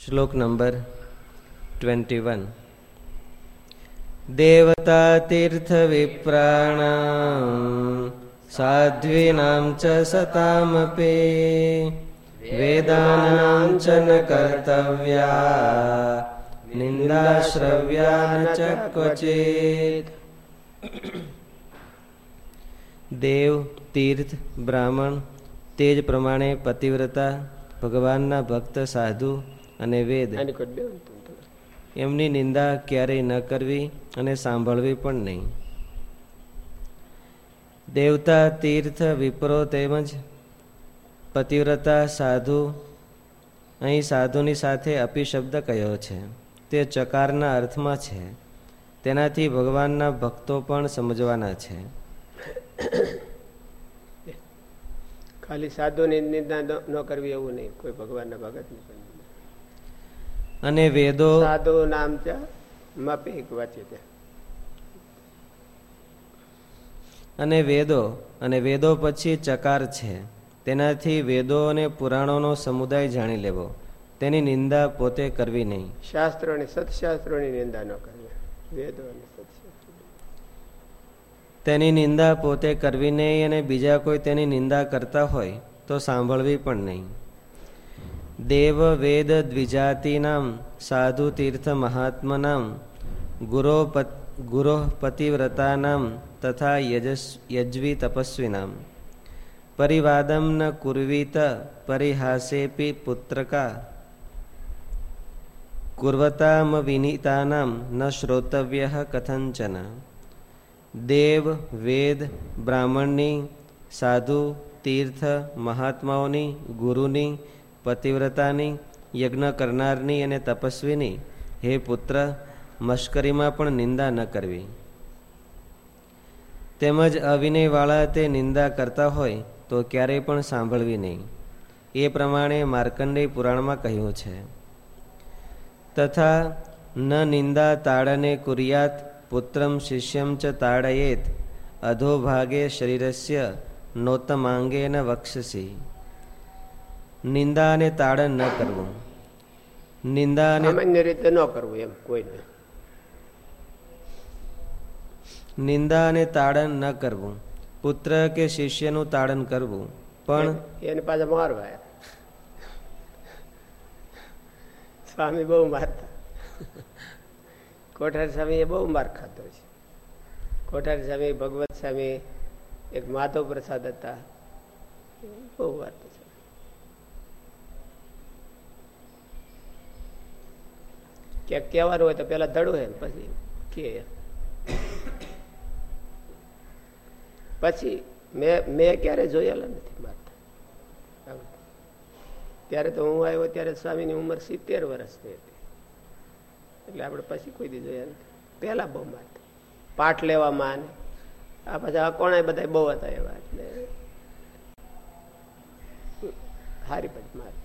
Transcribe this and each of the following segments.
શ્લોક number twenty one દેવતા તીર્થ વિપ્રાણામ સાધ્વીનામ ચ સતામપી વેદાનામ ચ ન કર્તવ્યા નિંદાશ્રવ્યા ન ચ ક્વચિત દેવ તીર્થ બ્રાહ્મણ તેજ પ્રમાણે પતિવ્રતા ભગવાનના ભક્ત સાધુ અને વેદ. એમની નિંદા ક્યારેય ન કરવી અને સાંભળવી પણ નહીં. દેવતા તીર્થ વિપ્રો તેમજ પતિવ્રતા સાધુ અહીં સાધુની સાથે અપિશબ્દ કયો છે? તે ચકારના અર્થમાં છે. તેનાથી ભગવાનના ભક્તો પણ સમજવાના છે. ખાલી સાધુની નિંદા ન કરવી એવું નહીં. કોઈ ભગવાનના ભગત અને વેદો સાધુ નામ છે માપે વાંચે ત્યાં અને વેદો અને વેદો પછી ચકાર છે. તેનાથી વેદો અને પુરાણોનો સમુદાય જાણી લેવો. તેની નિંદા પોતે કરવી નહીં. શાસ્ત્રોની સત્શાસ્ત્રોની નિંદા ન કરવી. વેદો અને તેની નિંદા પોતે કરવી નહીં અને બીજા કોઈ તેની નિંદા કરતા હોય તો સાંભળવી પણ નહીં. દેવ વેદ દ્વિજાતિનામ સાધુ તીર્થ મહાત્મનામ ગુરો ગુરો પતિવ્રતાનામ તથા યજસ યજ્વી તપસ્વીનામ પરિવાદમ ન કુર્વીત પરિહાસેપી પુત્રકા કુર્વતામ વિનીતાનામ ન શ્રોતવ્ય કથંચન દેવ વેદ બ્રાહ્મણની સાધુ તીર્થ મહાત્માઓની ગુરુની પતિવ્રતાની, યજ્ઞ કરનારની અને તપસ્વીની, હે પુત્ર, મશ્કરીમાં પણ નિંદા ન કરવી. તેમજ અવિનયવાળા તે નિંદા કરતા હોય તો ક્યારેય પણ સાંભળવી નહીં. એ પ્રમાણે માર્કંડેય પુરાણમાં કહ્યું છે. તથા, ન નિંદા તાળને કુરિયાત, પુત્રમ શિષ્યમ ચ તાડયેત, અધોભાગે શરીરસ્ય નોતમાંગે ન વક્ષસી. નિંદા અને તાડન ન કરવું. નિંદા અને સામાન્ય રીતે ન કરવું એમ કોઈને. નિંદા અને તાડન ન કરવું. પુત્ર કે શિષ્યનું તાડન કરવું. પણ એને પાછા મારવા સ્વામી બહુ મારતા. કોઠારી સ્વામી એ બહુ માર ખાતો છે. કોઠારી સ્વામી ભગવત સ્વામી એક માધવ પ્રસાદ હતા. બહુ વાત ક્યાંક કહેવાનું હોય તો પેલા ધડું હે પછી કે. પછી મેં મેં ક્યારે જોયેલા નથી મારતા ત્યારે તો હું આવ્યો ત્યારે સ્વામીની ઉંમર સિત્તેર વર્ષની હતી. એટલે આપણે પછી કોઈ દી જોયા નથી. પહેલા બહુ મારતા પાઠ લેવામાં આ પછી આ કોણા બધા બહુ હતા એવા એટલે. સારી પછી મારતા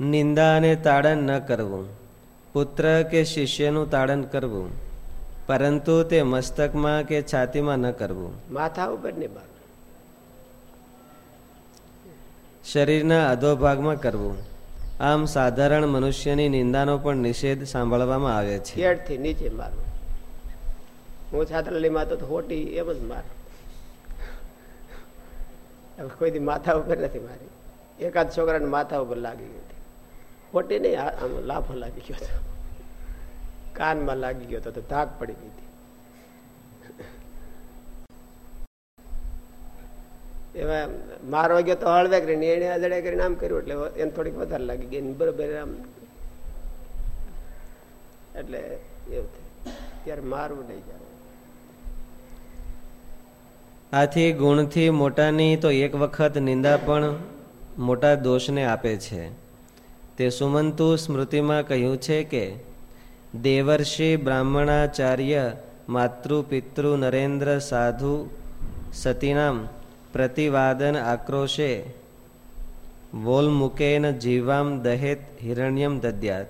નિંદા અને તાડન ન કરવું. પુત્ર કે શિષ્યનું તાડન કરવું. પરંતુ તે મસ્તકમાં કે છાતીમાં ન કરવું. માથા ઉપર ને શરીરના શરીરના અધોભાગમાં કરવું. આમ સાધારણ મનુષ્યની નિંદાનો પણ નિષેધ સાંભળવામાં આવે છે. કેડથી નીચે મારવું હું છાત્રાલયમાં તો હોટી એમ જ માર. કોઈ માથા ઉપર નથી મારી. એકાદ છોકરાને માથા ઉપર લાગી ગઈ ખોટી નહીં આમ લાફો લાગી ગયો હતો. કાનમાં લાગી ગયો તો ધાક પડી ગઈ હતી. એમાં મારવા ગયો તો હળવે કરીને, એને અજડે કરીને આમ કર્યું, એટલે એને થોડીક વધારે લાગી ગઈ બરોબર આમ. એટલે એવું થયું. ત્યારે મારવું નહીં જાય આથી ગુણથી મોટાની તો એક વખત નિંદા પણ મોટા દોષને આપે છે. તે સુમંતુ સ્મૃતિમાં કહ્યું છે કે, દેવર્ષિ બ્રાહ્મણાચાર્ય માતૃ પિતૃ નરેન્દ્ર સાધુ સતીનામ પ્રતિવાદન આક્રોશે. વોલમુકેન જીવામ દહેત હિરણ્યમ દદ્યાત.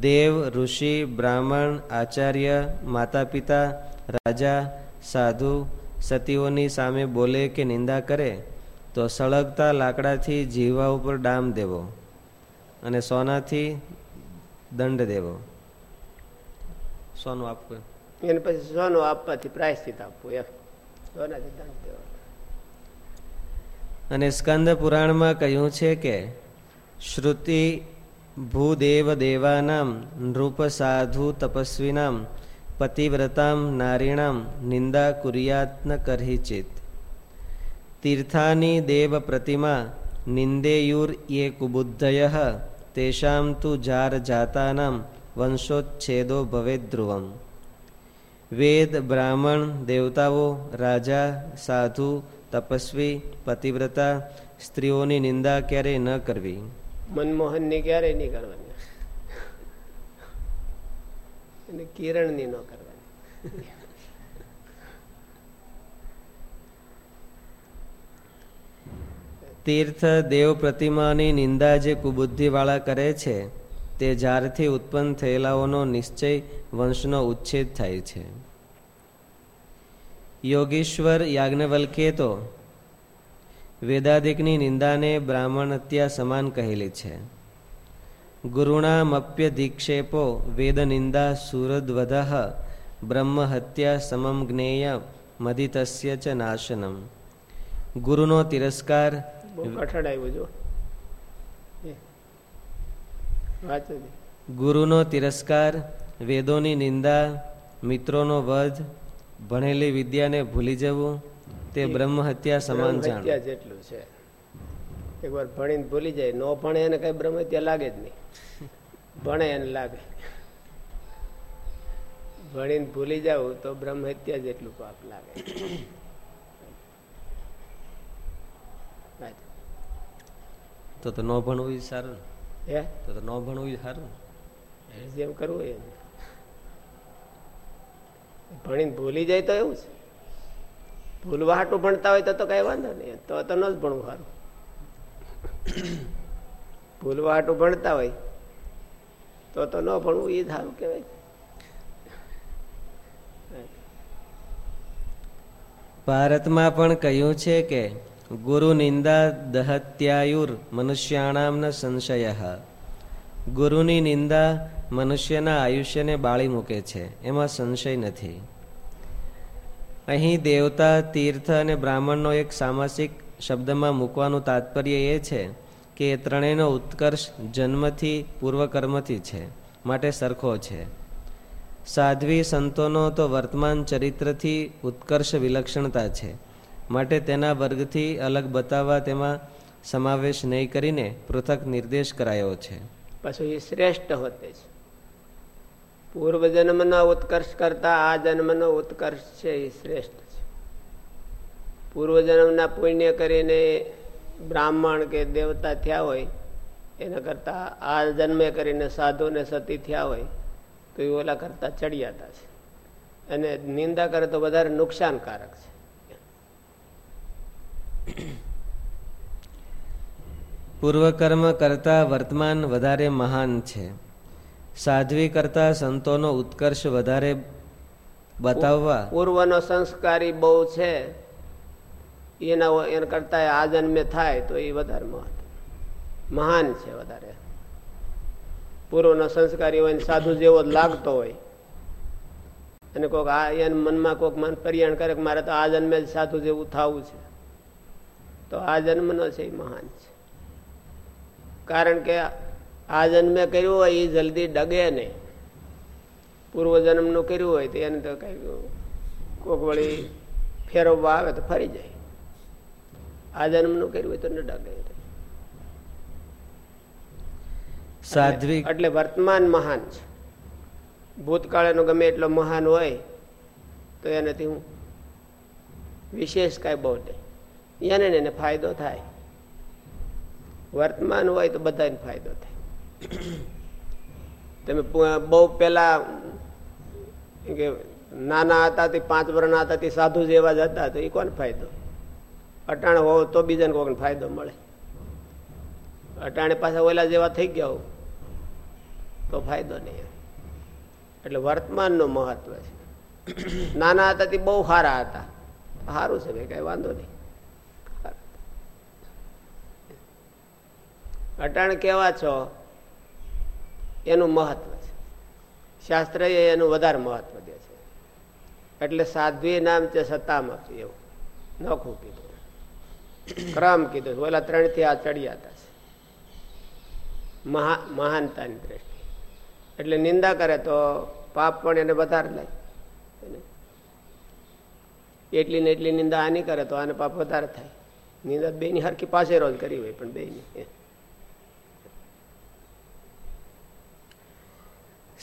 દેવ ઋષિ બ્રાહ્મણ આચાર્ય માતા પિતા રાજા સાધુ સતીઓની સામે બોલે કે નિંદા કરે, તો સળગતા લાકડાથી જીવા ઉપર ડામ દેવો. અને સોનાથી દંડ દેવો. સોનું આપવું એને પછી સોનું આપવાથી પ્રાયશ્ચિત આપવું એમ. સોનાથી દંડ દેવો. અને સ્કંદ પુરાણમાં કહ્યું છે કે શ્રુતિ ભૂદેવ દેવાનામ નૃપ સાધુ તપસ્વીનામ પતિવ્રતામ નારીણામ નિંદા કુર્યાત ન કરહિચિત તીર્થાની દેવ પ્રતિમા નિંદેયુર યે કુબુદ્ધય તેષામ તુ જાર જાતાનામ વંશોચ્છેદો ભવે ધ્રુવમ વેદ બ્રાહ્મણ દેવતાઓ રાજા સાધુ તપસ્વી પતિવ્રતા સ્ત્રીઓની નિંદા ક્યારેય ન કરવી। મનમોહનની ક્યારેય નહીં કરવાની. અને કિરણની ન કરવાની. તીર્થ, દેવ પ્રતિમાની નિંદા જે કુબુદ્ધિવાળા કરે છે, તે જ્યારથી ઉત્પન્ન થયેલાઓનો નિશ્ચય વંશનો ઉચ્છેદ થાય છે. યોગીશ્વર યાજ્ઞવલ્કે તો વેદાદિકની નિંદાને બ્રાહ્મણ હત્યા સમાન કહેલી છે. ગુરુણામપ્ય દીક્ષેપો વેદ નિંદા સુરદ્વધ બ્રહ્મ હત્યા સમમ જ્ઞેય મદિતસ્ય ચ નાશનમ. ગુરુનો તિરસ્કાર ગુરુનો તિરસ્કાર વેદોની નિંદા મિત્રોનો વધ ભણેલી વિદ્યાને ભૂલી જવું તે બ્રહ્મ હત્યા સમાન જાણ જેટલું છે. એકવાર ભણીને ભૂલી જાય ન ભણે એને કઈ બ્રહ્મ હત્યા લાગે જ નહીં. ભણે એને લાગે. ભણીને ભૂલી જાવ તો બ્રહ્મ હત્યા જેટલું પાપ લાગે. તો તો ન ભણવું સારું હે? તો તો ન ભણવું સારું જેમ કરવું એ. ભણીને ભૂલી જાય તો એવું છે. ભૂલવા હાટું ભણતા હોય તો તો કઈ વાંધો નહીં. તો તો ન જ ભણવું સારું. ભૂલવા હાટું ભણતા હોય તો તો ન ભણવું એ સારું કહેવાય. ભારતમાં પણ કહ્યું છે કે ગુરુ નિંદા દહત્યાયુર મનુષ્યાણામના સંશય ગુરુની નિંદા મનુષ્યના આયુષ્યને બાળી મૂકે છે એમાં સંશય નથી અહીં દેવતા તીર્થ અને બ્રાહ્મણનો એક સામાસિક શબ્દમાં મૂકવાનું તાત્પર્ય એ છે કે એ ત્રણેયનો ઉત્કર્ષ જન્મથી પૂર્વકર્મથી છે માટે સરખો છે સાધ્વી સંતોનો તો વર્તમાન ચરિત્રથી ઉત્કર્ષ વિલક્ષણતા છે માટે તેના વર્ગથી અલગ બતાવવા તેમાં સમાવેશ નહીં કરીને પૃથક નિર્દેશ કરાયો છે. પછી એ શ્રેષ્ઠ હોતે છે. પૂર્વ જન્મનો ઉત્કર્ષ કરતા આ જન્મનો ઉત્કર્ષ છે, એ શ્રેષ્ઠ છે. પૂર્વ જન્મના પુણ્ય કરીને બ્રાહ્મણ કે દેવતા થયા હોય, એના કરતા આ જન્મે કરીને સાધુ ને સતી થયા હોય, તો એ ઓલા કરતા ચડિયાતા છે. અને નિંદા કરે તો વધારે નુકસાનકારક છે. પૂર્વકર્મ કરતા વર્તમાન વધારે મહાન છે. સાધ્વી કરતા સંતોનો ઉત્કર્ષ વધારે બતાવવા. પૂર્વનો સંસ્કારી બહુ છે. એના એના કરતા આ જન્મે થાય તો એ વધારે મહાન છે વધારે. પૂર્વનો સંસ્કારી હોય સાધુ જેવો લાગતો હોય. અને કોઈક આ એના મનમાં કોઈક મન પર્યાણ કરે મારે તો આ જન્મે જ સાધુ જેવું થવું છે. તો આ જન્મનો છે એ મહાન છે. કારણ કે આ જન્મે કર્યું હોય એ જલ્દી ડગે નહીં. પૂર્વ જન્મનું કર્યું હોય તો એને તો કઈ કોક વળી ફેરવવા આવે તો ફરી જાય. આ જન્મનું કર્યું હોય તો ન ડગે. સાધ્વી એટલે વર્તમાન મહાન છે. ભૂતકાળ એનો ગમે એટલો મહાન હોય તો એનાથી હું વિશેષ કઈ બહુ નહીં એને એને ફાયદો થાય. વર્તમાન હોય તો બધાને ફાયદો થાય. તમે બહુ પેલા, કે નાના હતા તે પાંચ વર્ષના હતા તે સાધુ જેવા જ હતા, તો એ કોને ફાયદો? અટાણે હોવ તો બીજાને કોઈને ફાયદો મળે. અટાણે પાછા ઓલા જેવા થઈ ગયા તો ફાયદો નહીં એટલે વર્તમાનનું મહત્વ છે. નાના હતા તે બહુ સારા હતા. સારું છે ભાઈ, કાંઈ વાંધો નહીં. અટાણ કેવા છો? એનું મહત્વ છે. શાસ્ત્ર એનું વધારે મહત્વ દે છે. એટલે સાધ્વી નામ છે સત્તામાં છે એવું. નોખું કીધું. ક્રમ કીધું. ઓલા ત્રણથી આ ચડિયા હતા. મહા, મહાનતાની દ્રષ્ટિ એટલે નિંદા કરે તો પાપ પણ એને વધારે લાય એટલી ને એટલી નિંદા આની કરે તો આને પાપ વધારે થાય. નિંદા બે ની હરખી પાસે રોજ કરી હોય પણ બે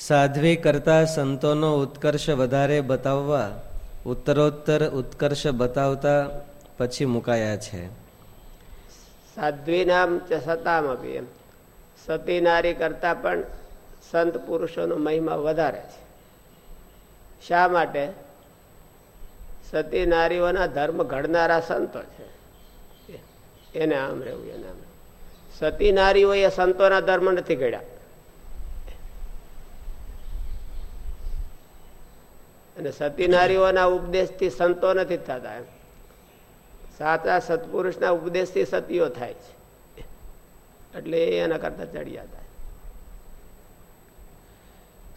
સાધ્વી કરતા સંતોનો ઉત્કર્ષ વધારે બતાવવા, ઉત્તરોત્તર ઉત્કર્ષ બતાવતા પછી મુકાયા છે. સાધ્વી નામ સતામ આપી એમ. સતી નારી કરતા પણ સંત પુરુષોનો મહિમા વધારે છે. શા માટે? સતી નારીઓના ધર્મ ઘડનારા સંતો છે. એને આમ રહેવું, એને આમ સતી નારીઓ એ સંતોના ધર્મ નથી ઘડ્યા. અને સતી નારીઓના ઉપદેશથી સંતો નથી થતા એમ. સાચા સત્પુરુષના ઉપદેશથી સતીઓ થાય છે. એટલે એના કરતા ચડિયા થાય.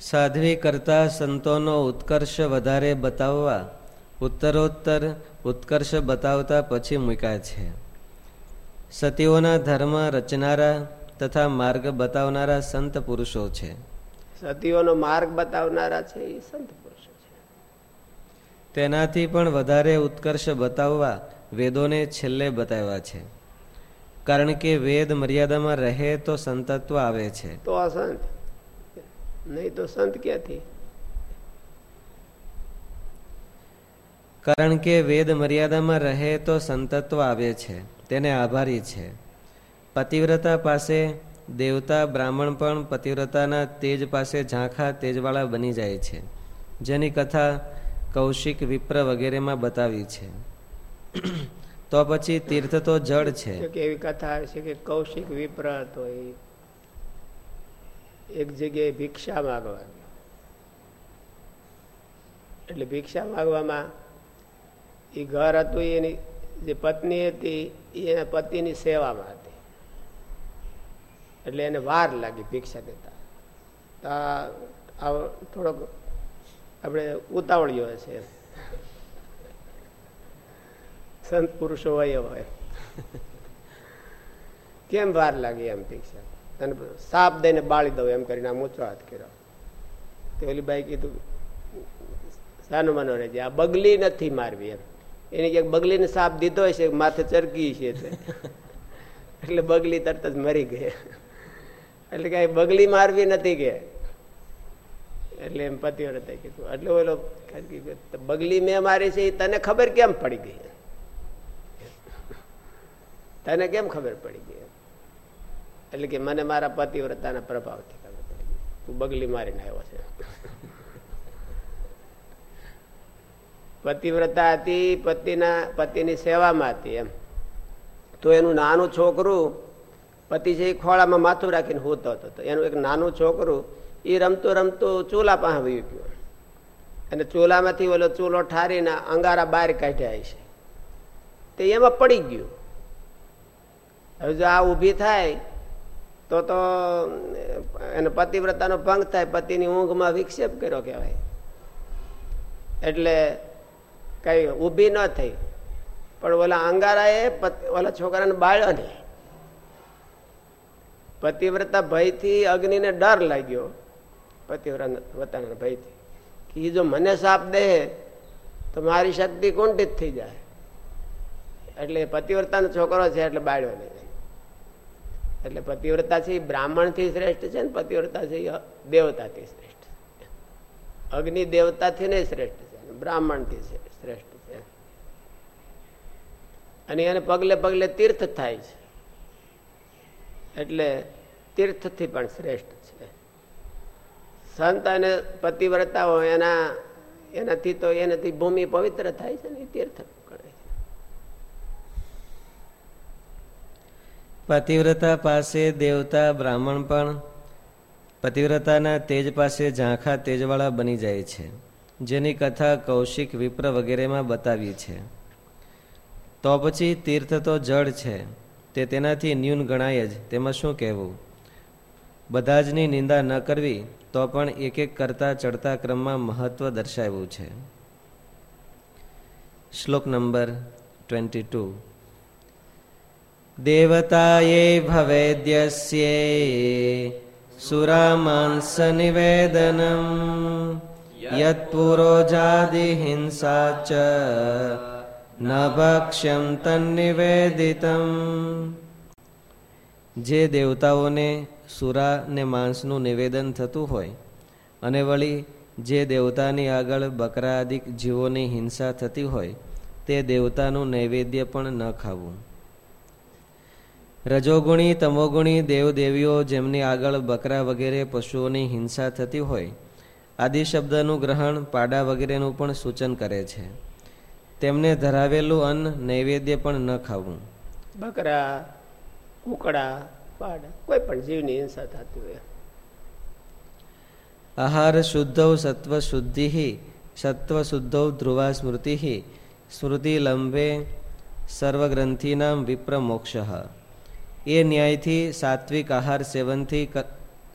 સાધ્વી કરતા સંતોનો ઉત્કર્ષ વધારે બતાવવા ઉત્તરોત્તર ઉત્કર્ષ બતાવતા પછી મૂક્યા છે. સતીઓના ધર્મ રચનારા તથા માર્ગ બતાવનારા સંત પુરુષો છે. સતીઓનો માર્ગ બતાવનારા છે એ સંત તેનાથી પણ વધારે ઉત્કર્ષ બતાવવા વેદોને છેલ્લે બતાવ્યા છે. કારણ કે વેદ મર્યાદામાં રહે તો સંતત્વ આવે છે. તો અસંત નહીં તો સંત ક્યાંથી? કારણ કે વેદ મર્યાદામાં રહે તો સંતત્વ આવે છે. તેને આભારી છે. પતિવ્રતા પાસે દેવતા બ્રાહ્મણ પણ પતિવ્રતાના તેજ પાસે ઝાંખા તેજવાળા બની જાય છે. જેની કથા કૌશિક વિપ્ર વગેરેમાં બતાવી છે. તો પછી તીર્થ તો જળ છે. એવી કથા છે કે કૌશિક વિપ્ર હતો એક જગ્યાએ ભિક્ષા માગવા એટલે ભિક્ષા માગવામાં એ ઘર હતું, એની જે પત્ની હતી, એ એના પતિની સેવામાં હતી. એટલે એને વાર લાગી ભિક્ષા દેતા. થોડોક આપણે ઉતાવળ્યો છે. સંત પુરુષો હોય હોય. કેમ વાર લાગી એમ પીક્ષા તને સાપ દઈને બાળી દઉં એમ કરીને આમ ઊંચો હાથ કર્યો. તે ઓલી બાઈ કીધું, સાનું મનો રહેજે આ બગલી નથી મારવી એમ. એની ક્યાંક બગલીને સાપ દીધો છે માથે ચરકી છે એટલે બગલી તરત જ મરી ગઈ. એટલે કઈ બગલી મારવી નથી કે. એટલે એમ પતિવ્રતા કીધું એટલે ઓલો બગલી મેં મારી છે તને ખબર કેમ પડી ગઈ? તને કેમ ખબર પડી ગઈ? એટલે કે મને મારા પતિવ્રતાના પ્રભાવથી ખબર પડી ગઈ. તું બગલી મારીને આવ્યો છે. પતિવ્રતા હતી, પતિના, પતિની સેવામાં હતી એમ. તો એનું નાનું છોકરું પતિ છે એ ખોળામાં માથું રાખીને હોતો હતો. એનું એક નાનું છોકરું એ રમતું રમતું ચૂલા પાસે વયું ગયું. અને ચૂલામાંથી ઓલો ચૂલો ઠારીને અંગારા બહાર કાઢ્યા છે તે એમાં પડી ગયું. હવે જો આ ઊભી થાય, તો તો, એને પતિવ્રતાનો ભંગ થાય, પતિની ઊંઘમાં વિક્ષેપ કર્યો કહેવાય. એટલે કઈ ઊભી ન થઈ. પણ ઓલા અંગારાએ ઓલા છોકરાને બાળ્યો નહીં પતિવ્રતા ભયથી અગ્નિને ડર લાગ્યો. પતિવ્રતાના ભયથી. કે જો મને સાપ દે, તો મારી શક્તિ કુંઠિત થઈ જાય. એટલે પતિવ્રતાનો છોકરો છે, એટલે બાળ્યો નહીં. એટલે પતિવ્રતા છે એ બ્રાહ્મણથી શ્રેષ્ઠ છે ને પતિવ્રતા છે દેવતાથી શ્રેષ્ઠ અગ્નિ દેવતાથી નહીં શ્રેષ્ઠ છે બ્રાહ્મણથી શ્રેષ્ઠ છે. અને એને પગલે પગલે તીર્થ થાય છે. એટલે તીર્થથી પણ શ્રેષ્ઠ છે સંત અને પતિવ્રતા હોય, એના, એનાથી તો એનાથી ભૂમિ પવિત્ર થાય છે ને તીર્થ પતિવ્રતા પાસે દેવતા બ્રાહ્મણ પણ પતિવ્રતાના તેજ પાસે ઝાંખા તેજવાળા બની જાય છે, જેની કથા કૌશિક વિપ્ર વગેરેમાં બતાવી છે. તો પછી તીર્થ તો જળ છે, તે તેનાથી ન્યૂન ગણાય જ, તેમાં શું કહેવું? બધા જની નિંદા ન કરવી તો પણ એક એક કરતા ચડતા ક્રમમાં મહત્વ દર્શાવ્યું છે. શ્લોક નંબર ટ્વેન્ટી ટુ. દેવતાએ ભવેદ્યસ્યે સુરામાંસ નિવેદનમ યત્પુરોજાદિ હિંસા ચ ન ભક્ષ્યમ તન્નિવેદિતમ. જે દેવતાઓને સુરા ને માંસનું નિવેદન થતું હોય, અને વળી જે દેવતાની આગળ બકરાદિક જીવોની હિંસા થતી હોય, તે દેવતાનું નૈવેદ્ય પણ ન ખાવું. રજોગુણી, તમોગુણી દેવદેવીઓ જેમની આગળ બકરા વગેરે પશુઓની હિંસા થતી હોય, આદિ શબ્દનું ગ્રહણ પાડા વગેરેનું પણ સૂચન કરે છે. તેમને ધરાવેલું અન્ન નૈવેદ્ય પણ ન ખાવું. બકરા, કુકડા પાડા. કોઈ પણ જીવની હિંસા થતી હોય. આહાર શુદ્ધ સત્વ શુદ્ધિ સત્વ શુદ્ધૌ ધ્રુવા સ્મૃતિ સ્મૃતિ લંબે સર્વગ્રંથિનામ વિપ્ર મોક્ષ એ ન્યાયથી સાત્વિક આહાર સેવનથી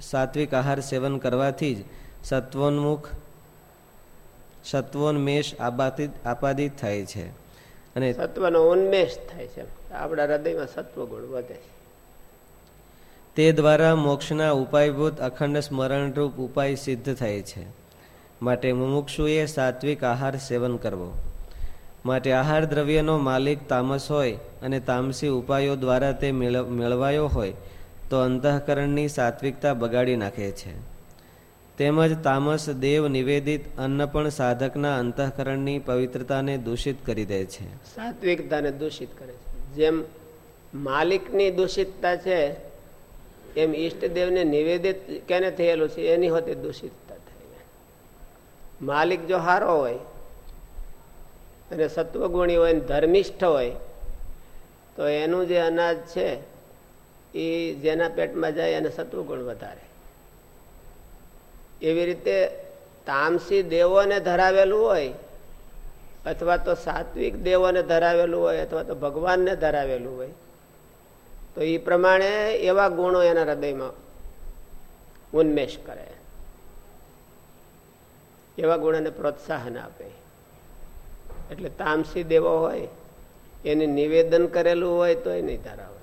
સાત્વિક આહાર સેવન કરવાથી જ સત્વોન્મુખ સત્વોન્મેષ આપાદિત આપાદિત થાય છે. અને સત્વનો ઉન્મેષ થાય છે. આપણા હૃદયમાં સત્વ ગુણ વધે છે. તે દ્વારા મોક્ષના ઉપાયભૂત અખંડ સ્મરણરૂપ ઉપાય સિદ્ધ થાય છે. માટે મુમુક્ષુએ સાત્વિક આહાર સેવન કરવો. માટે આહાર દ્રવ્યનો માલિક તામસ હોય અને તામસી ઉપાયો દ્વારા તે મેળવાયો હોય, તો અંતઃકરણની સાત્વિકતા બગાડી નાખે છે. તેમજ તામસ દેવ નિવેદિત અન્ન પણ સાધકના અંતઃકરણની પવિત્રતાને દૂષિત કરી દે છે. સાત્વિકતાને દૂષિત કરે છે. જેમ માલિકની દૂષિતતા છે એમ ઈષ્ટદેવને નિવેદિત કેને થયેલું છે? એની હોતે દૂષિતતા થાય. માલિક જો હારો હોય અને સત્વગુણી હોય ધર્મિષ્ઠ હોય, તો એનું જે અનાજ છે, એ જેના પેટમાં જાય એને સત્વગુણ વધારે. એવી રીતે તામસી દેવોને ધરાવેલું હોય, અથવા તો સાત્વિક દેવોને ધરાવેલું હોય, અથવા તો ભગવાનને ધરાવેલું હોય તો એ પ્રમાણે એવા ગુણો એના હૃદયમાં ઉન્મેષ કરે. એવા ગુણોને પ્રોત્સાહન આપે. એટલે તામસી દેવો હોય, એને નિવેદન કરેલું હોય તો એ નહીં ધરાવે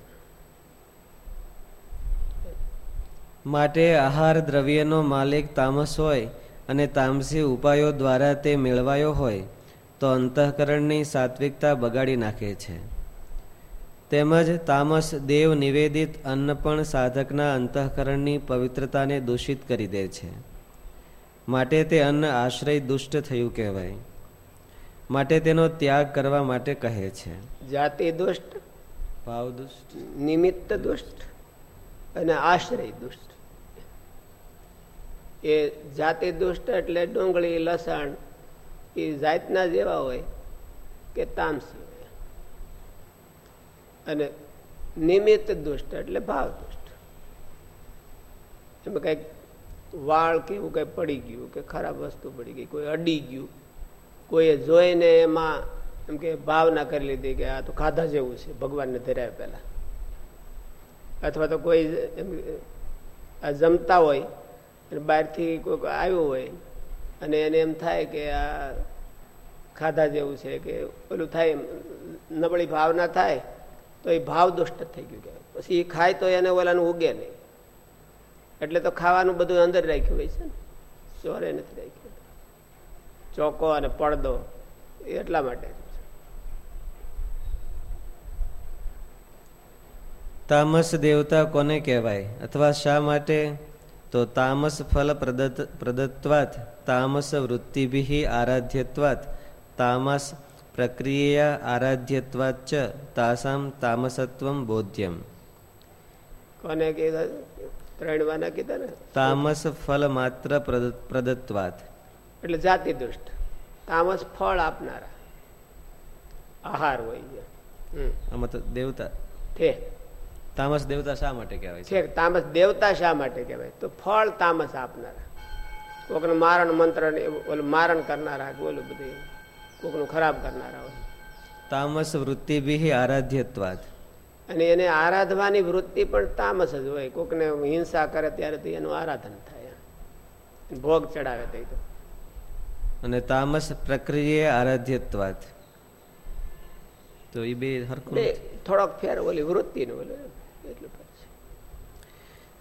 માટે આહાર દ્રવ્યનો માલિક તામસ હોય અને તામસી ઉપાયો દ્વારા તે મેળવાયો હોય, તો અંતઃકરણની સાત્વિકતા બગાડી નાખે છે. તેમજ તામસ દેવ નિવેદિત અન્ન પણ સાધકના અંતઃકરણની પવિત્રતાને દૂષિત કરી દે છે. માટે તે અન્ન આશ્રય દુષ્ટ થયું કહેવાય. માટે તેનો ત્યાગ કરવા માટે કહે છે. જાતિ દુષ્ટ ભાવ દુષ્ટ. નિમિત્ત દુષ્ટ અને આશ્રય દુષ્ટ. એ જાતિ દુષ્ટ એટલે ડુંગળી લસણ એ જાતના જેવા હોય કે તામસી અને નિમિત્ત દુષ્ટ એટલે ભાવ દુષ્ટ. એમાં કંઈક વાળ કેવું કઈ પડી ગયું કે ખરાબ વસ્તુ પડી ગઈ, કોઈ અડી ગયું, કોઈએ જોઈને એમાં એમ કે ભાવના કરી લીધી કે આ તો ખાધા જેવું છે, ભગવાનને ધરાવ્યા પહેલાં. અથવા તો કોઈ આ જમતા હોય બહારથી કોઈક આવ્યું હોય, અને એને એમ થાય કે આ ખાધા જેવું છે, કે પેલું થાય નબળી ભાવના થાય તો એ ભાવ દુષ્ટ થઈ ગયું કહેવાય. પછી એ ખાય તો એને ઓલાનું ઉગે નહીં. એટલે તો ખાવાનું બધું અંદર રાખ્યું હોય છે ને. ચોરે નથી રાખ્યું. ચોકો અને પડદો એટલા માટે તામસ દેવતા કોને કહેવાય? અથવા શા માટે? તો તામસ ફલ પ્રદત્ત પ્રદત્વાત, તામસ વૃત્તિભિ આરાધ્યત્વાત, તામસ પ્રક્રિયા આરાધ્યત્વાચ તાસામ તામસત્વમ બોધ્યમ કોને કીધા? ત્રણ કીધા ને? તામસ ફલ માત્ર પ્રદત્વાત। એટલે જાતિ દુષ્ટ। તામસ ફળ આપનારા। આહાર હોય છે। આમાં તો દેવતા છે તામસ દેવતા શા માટે કહેવાય છે? તામસ દેવતા શા માટે કહેવાય? તો ફળ તામસ આપનારા। કોકને મારણ મંત્ર ઓલું મારણ કરનારા ઓલું બધું કોકનું ખરાબ કરનારા હોય. તામસ વૃત્તિ બી આરાધ્યત્વાદ. અને એને આરાધવાની વૃત્તિ પણ તામસ જ હોય. કોકને હિંસા કરે ત્યારે તો એનું આરાધન થાય. ભોગ ચડાવે તો અને તામસ પ્રક્રિયે આરાધ્યત્વાદ. તો એ બે હરખું થોડોક ફેર ઓલી વૃત્તિ નું એટલું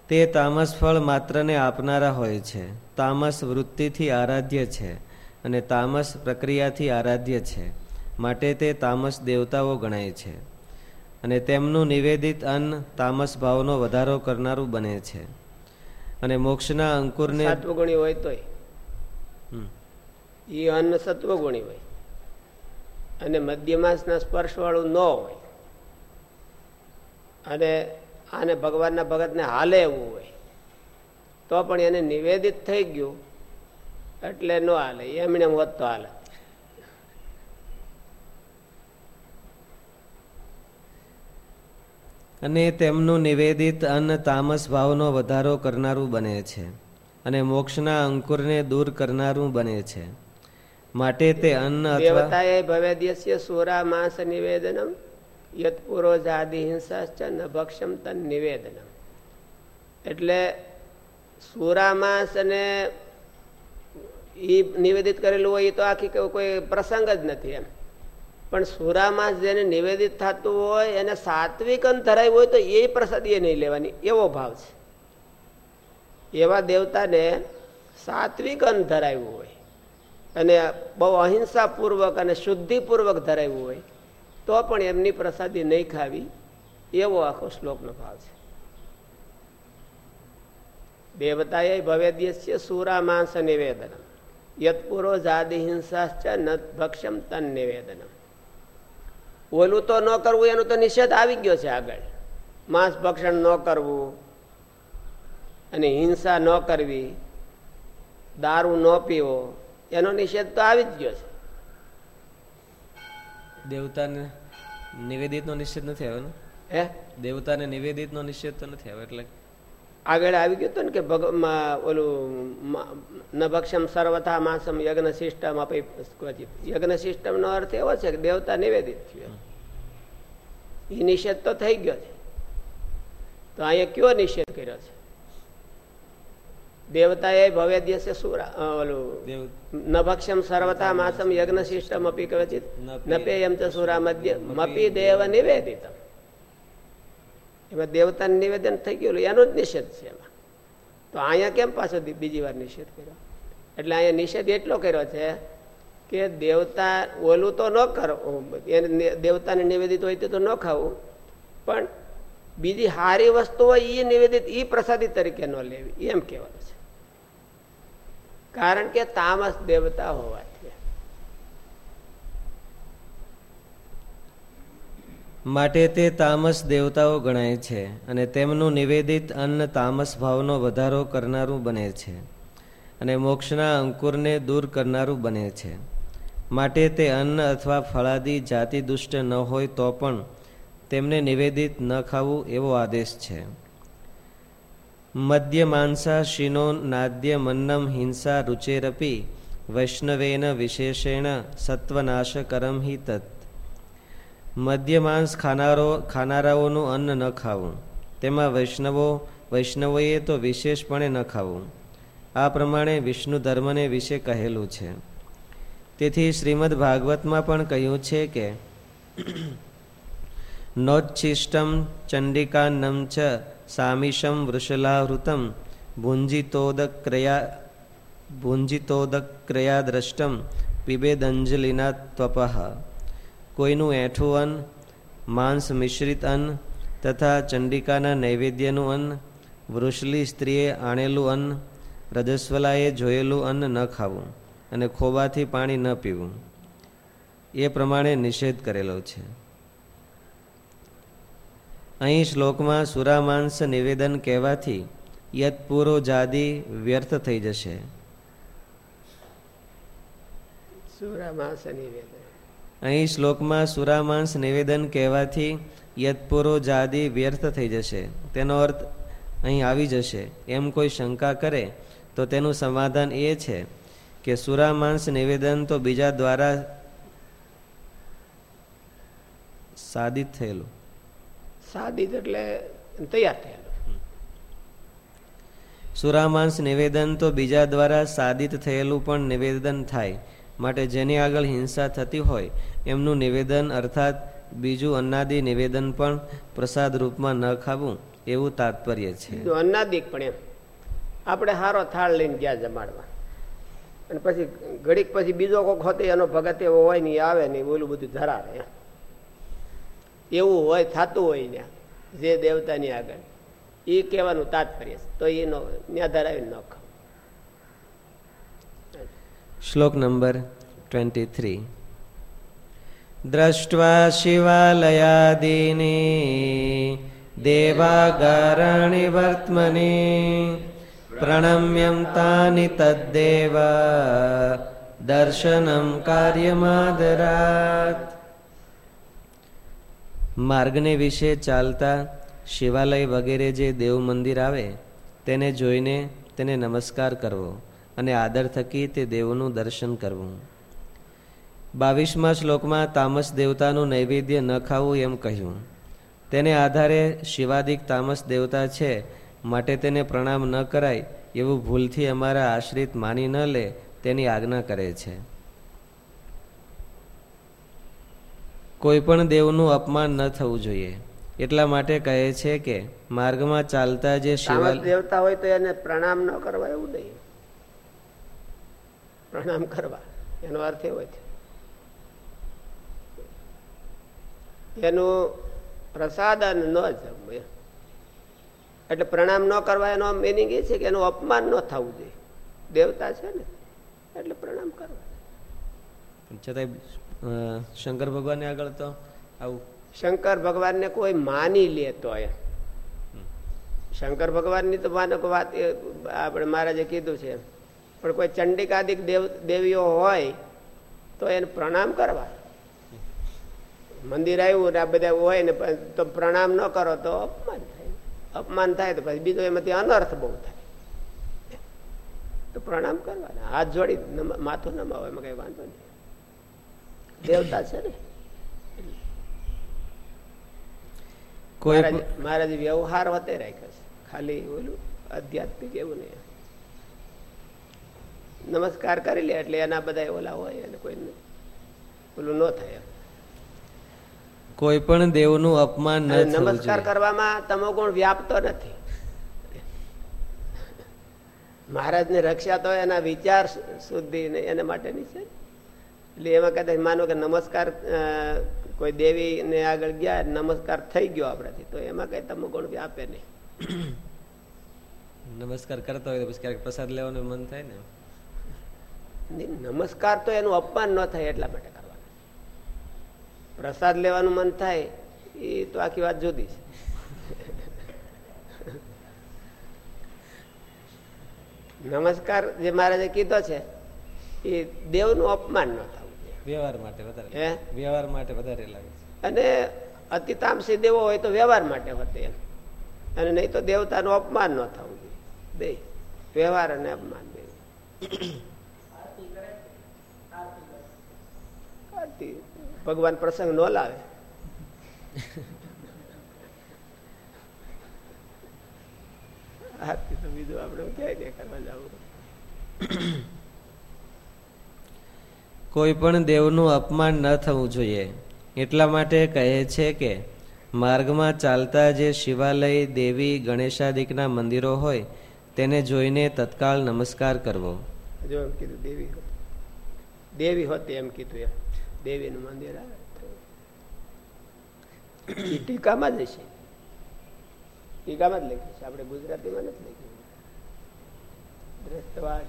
તે તામસ ફળ માત્રને આપનારા હોય છે. તામસ વૃત્તિથી આરાધ્ય છે. અને તામસ પ્રક્રિયાથી આરાધ્ય છે. માટે તે તામસ દેવતાઓ ગણાય છે. અને તેમનું નિવેદિત અન્ન તામસ ભાવનો વધારો કરનારું બને છે. અને મોક્ષના અંકુરને સત્વગુણી હોય તોય. એ અન્ન સત્વગુણી હોય. અને મધ્યમાંસના સ્પર્શવાળું ન હોય. અને આને ભગવાનના ભગતને હાલે એવું હોય. તો પણ એને નિવેદિત થઈ ગયું એટલે ન હાલે એમને હોત તો હાલે. અને તેમનું નિવેદિત અન્ન તામસ ભાવનો વધારો કરનારું બને છે અને મોક્ષના અંકુરને દૂર કરનારું બને છે. માટે તે અન્ન દેવતાએ ભવેદ્યસ્ય સુરા માંસ નિવેદનમ યત્પુરો જાદી હિંસાશ્ચ ન ભક્ષમ તન નિવેદનમ. એટલે સુરા માંસ અને એ નિવેદિત કરેલું હોય એ તો આખી કોઈ પ્રસંગ જ નથી એમ. પણ સુરામાં જેને નિવેદિત થતું હોય, એને સાત્વિક અંત ધરાવ્યું હોય તો એ પ્રસાદી નહીં લેવાની. એવો ભાવ છે. એવા દેવતાને સાત્વિક અંત ધરાવ્યું હોય અને બહુ અહિંસાપૂર્વક અને શુદ્ધિપૂર્વક ધરાવ્યું હોય, તો પણ એમની પ્રસાદી નહીં ખાવી. એવો આખો શ્લોકનો ભાવ છે. દેવતાએ ભવેદ્ય સુરા માંસ નિવેદન યત્પુરો જાદી હિંસાશ્ચ ન ભક્ષમ તન નિવેદનમ ઓલું તો ન કરવું એનું તો નિષેધ આવી ગયો છે આગળ માંસ ભક્ષણ ન કરવું અને હિંસા ન કરવી દારૂ ન પીવો એનો નિષેધ તો આવી જ ગયો છે દેવતાને નિવેદિત નો નિષેધ નથી આવ્યો ને? હે? દેવતાને નિવેદિત નો નિષેધ તો નથી આવ્યો એટલે આગળ આવી ગયું હતું ને કે ઓલું નભક્ષમ સર્વથા માસમ યજ્ઞ સિસ્ટમ યજ્ઞ સિસ્ટમ નો અર્થ એવો છે કે દેવતા નિવેદિત થયો એ નિષેધ તો થઈ ગયો છે. તો અહીંયા કયો નિષેધ કર્યો છે? દેવતાએ ભવ્ય દિવસે ઓલું નભક્ષમ સર્વતા માસમ યજ્ઞ સિસ્ટમ અપી કવચિત નપેયમ તો સુરા મધ્ય મપી દેવ નિવેદિત એમાં દેવતાનું નિવેદન થઈ ગયું એનો જ નિષેધ છે એમાં. તો અહીંયા કેમ પાછો બીજી વાર નિષેધ કર્યો? એટલે અહીંયા નિષેધ એટલો કર્યો છે કે દેવતા ઓલું તો ન કરો, એને દેવતાને નિવેદિત હોય તો ન ખાવું, પણ બીજી સારી વસ્તુ હોય એ નિવેદિત એ પ્રસાદી તરીકે ન લેવી, એમ કહેવાનું છે. કારણ કે તામસ દેવતા હોવાથી માટે તે તામસ દેવતાઓ ગણાય છે અને તેમનું નિવેદિત અન્ન તામસ ભાવનો વધારો કરનારું બને છે અને મોક્ષના અંકુરને દૂર કરનારું બને છે. માટે તે અન્ન અથવા ફળાદી જાતિ દુષ્ટ ન હોય તો પણ તેમને નિવેદિત ન ખાવું એવો આદેશ છે. મદ્ય માંસા શિનો નાદ્ય મન્નમ હિંસા રુચેરપી વૈષ્ણવેન વિશેષેણ સત્વનાશકરમ હિ તત્. મધ્ય માંસ ખાનારો, ખાનારાઓનું અન્ન ન ખાવું. તેમાં વૈષ્ણવો, વૈષ્ણવોએ તો વિશેષપણે ન ખાવું. આ પ્રમાણે વિષ્ણુ ધર્મને વિશે કહેલું છે. તેથી શ્રીમદ ભાગવતમાં પણ કહ્યું છે કે, નોચ્છિષ્ટમ ચંડિકાન્નમ ચ સામિષમ વૃષલાહૃતમ ભુંજિતોદક્રયા ભુંજિતોદક્રયા દ્રષ્ટમ પિબેદંજલિના ત્વપઃ. કોઈનું એઠું અન્ન, માંસ મિશ્રિત અન્ન તથા ચંડિકાના નૈવેદ્યનું અન્ન, વૃષલી સ્ત્રીએ આણેલું અન્ન, રજસ્વલાએ જોયેલું અન્ન ન ખાવું અને ખોબાથી પાણી ન પીવું. એ પ્રમાણે નિષેધ કરેલો છે. અહીં શ્લોકમાં સુરામાંસ નિવેદન કહેવાથી યતપૂરો જાદી વ્યર્થ થઈ જશે. અહીં શ્લોકમાં સુરામાંસ નિવેદન કહેવાથી યત્પુરો જાદી વ્યર્થ થઈ જશે. તેનો અર્થ અહીં આવી જશે. એમ કોઈ શંકા કરે તો તેનું સમાધાન એ છે કે સુરામાંસ નિવેદન તો બીજા દ્વારા સાદિત થયેલું. સાદિત એટલે તૈયાર થયેલું. સુરામાંસ નિવેદન તો બીજા દ્વારા સાદિત થયેલું પણ નિવેદન થાય. માટે જેની આગળ હિંસા થતી હોય, એમનું નિવેદન અર્થાત બીજું અન્નાદિ નિવેદન પણ પ્રસાદ રૂપમાં ન ખાવું એવું તાત્પર્ય છે. અન્નાદિક પણ એમ. આપણે સારો થાળ લઈને ગયા જમાડવા. અને પછી ઘડીક પછી બીજો કોક હોતે, એનો ભગત એવો હોય ને આવે ને ઓલું બધું ધરાવે એવું હોય, થતું હોય ત્યાં જે દેવતાની આગળ. એ કહેવાનું તાત્પર્ય તો એનો ત્યાં ધરાવીને ન ખાવ. શ્લોક નંબર ટ્વેન્ટી થ્રી દ્રષ્ટવા શિવાલયાદિની દેવાગારાણી વર્તમને પ્રણમ્યમ તાની તદ્દેવ દર્શનમ કાર્યમાદરાત માર્ગને વિશે ચાલતા શિવાલય વગેરે જે દેવ મંદિર આવે તેને જોઈને તેને નમસ્કાર કરવો અને આદર થકી તે દેવનું દર્શન કરવું. બાવીસમા શ્લોકમાં તામસ દેવતાનું નૈવેદ્ય ન ખાવું એમ કહ્યું. તેને આધારે શિવાદિક તામસ દેવતા છે, માટે તેને પ્રણામ ન કરાય એવું ભૂલથી અમારા આશ્રિત માની ન લે તેની આજ્ઞા કરે છે. કોઈ પણ દેવનું અપમાન ન થવું જોઈએ. એટલા માટે કહે છે કે માર્ગમાં ચાલતા જે શિવા દેવતા હોય તો એને પ્રણામ ન કરવા એવું નહીં. પ્રણામ કરવા. એનો અર્થ એવો છે. એનું પ્રસાદન ન જમવું એટલે પ્રણામ ન કરવા એનો મિનિંગ એ છે કે એનું અપમાન ન થવું જોઈએ. દેવતા છે ને એટલે પ્રણામ કરવા. છતાં શંકર ભગવાન આગળ તો આવું. શંકર ભગવાનને કોઈ માની લે તો એ શંકર ભગવાનની તો માનક વાત આપણે મહારાજે કીધું છે પણ કોઈ ચંડિકાદિક દેવ દેવીઓ હોય તો એને પ્રણામ કરવા. મંદિર આવ્યું ને આ બધા હોય ને તો પ્રણામ ન કરો તો અપમાન અપમાન થાય તો પછી બીજો એમાંથી અનર્થ બહુ થાય. તો પ્રણામ કરવાના. હાથ જોડી માથું નમાવો એમાં કઈ વાંધો નહીં. દેવતા છે ને. મહારાજ વ્યવહાર વતે રાખ્યો છે. ખાલી ઓલું આધ્યાત્મિક એવું નહીં. નમસ્કાર કરી લે એટલે એના બધા ઓલા હોય એને કોઈ ઓલું ન થાય. કોઈ પણ દેવનું અપમાન નમસ્કાર કરવામાં તમો ગુણ વ્યાપતો નથી. મહારાજની રક્ષા તો એના વિચાર શુદ્ધિ એના માટેની છે. એટલે એમાં કદાચ માનો કે નમસ્કાર કોઈ દેવી ને આગળ ગયા નમસ્કાર થઈ ગયો આપણાથી તો એમાં કઈ તમે ગુણ વ્યાપે નહીં. નમસ્કાર કરતા હોય તો પછી ક્યારેક પ્રસાદ લેવાનું મન થાય ને. નમસ્કાર તો એનું અપમાન ન થાય એટલા માટે કરવાનું. પ્રસાદ લેવાનું મન થાય એ તો આખી વાત જુદી છે. નમસ્કાર જે મહારાજે કીધો છે એ દેવનું અપમાન ન થવું વ્યવહાર માટે વધારે વ્યવહાર માટે વધારે લાગે અને અતિ દેવો હોય તો વ્યવહાર માટે હોતે એમ. અને નહીં તો દેવતાનું અપમાન ન થવું જોઈએ. બે વ્યવહાર અને અપમાન બે આરતી ભગવાન પ્રસંગ ન લાવે. તો બીજું આપણે ક્યાંય કરવા જવું કોઈ પણ દેવનું અપમાન ન થવું જોઈએ. એટલા માટે કહે છે કે માર્ગમાં ચાલતા જે શિવાલય દેવી ગણેશાદિકના મંદિરો હોય તેને જોઈને તત્કાળ નમસ્કાર કરવો. જો એમ કીધું દેવી દેવી હોત એમ કીધું એમ. દેવીનું મંદિર આવે એ ટીકામાં જ હશે. ટીકામાં જ લખ્યું છે. આપણે ગુજરાતીમાં નથી લખ્યું. દ્રષ્ટવા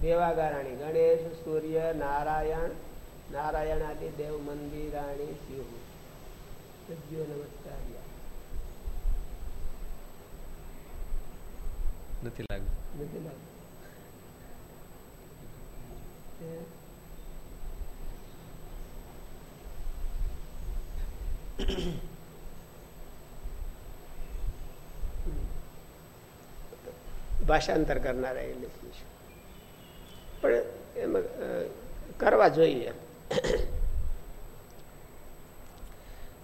દેવાગારાણી ગણેશ સૂર્ય નારાયણ નારાયણ આદિ દેવ મંદિરાણી શિવ. નમસ્કાર. નથી લાગ્યું. નથી લાગ્યું. ભાષાંતર કરનારા એ લખીશું પણ એમાં કરવા જોઈએ.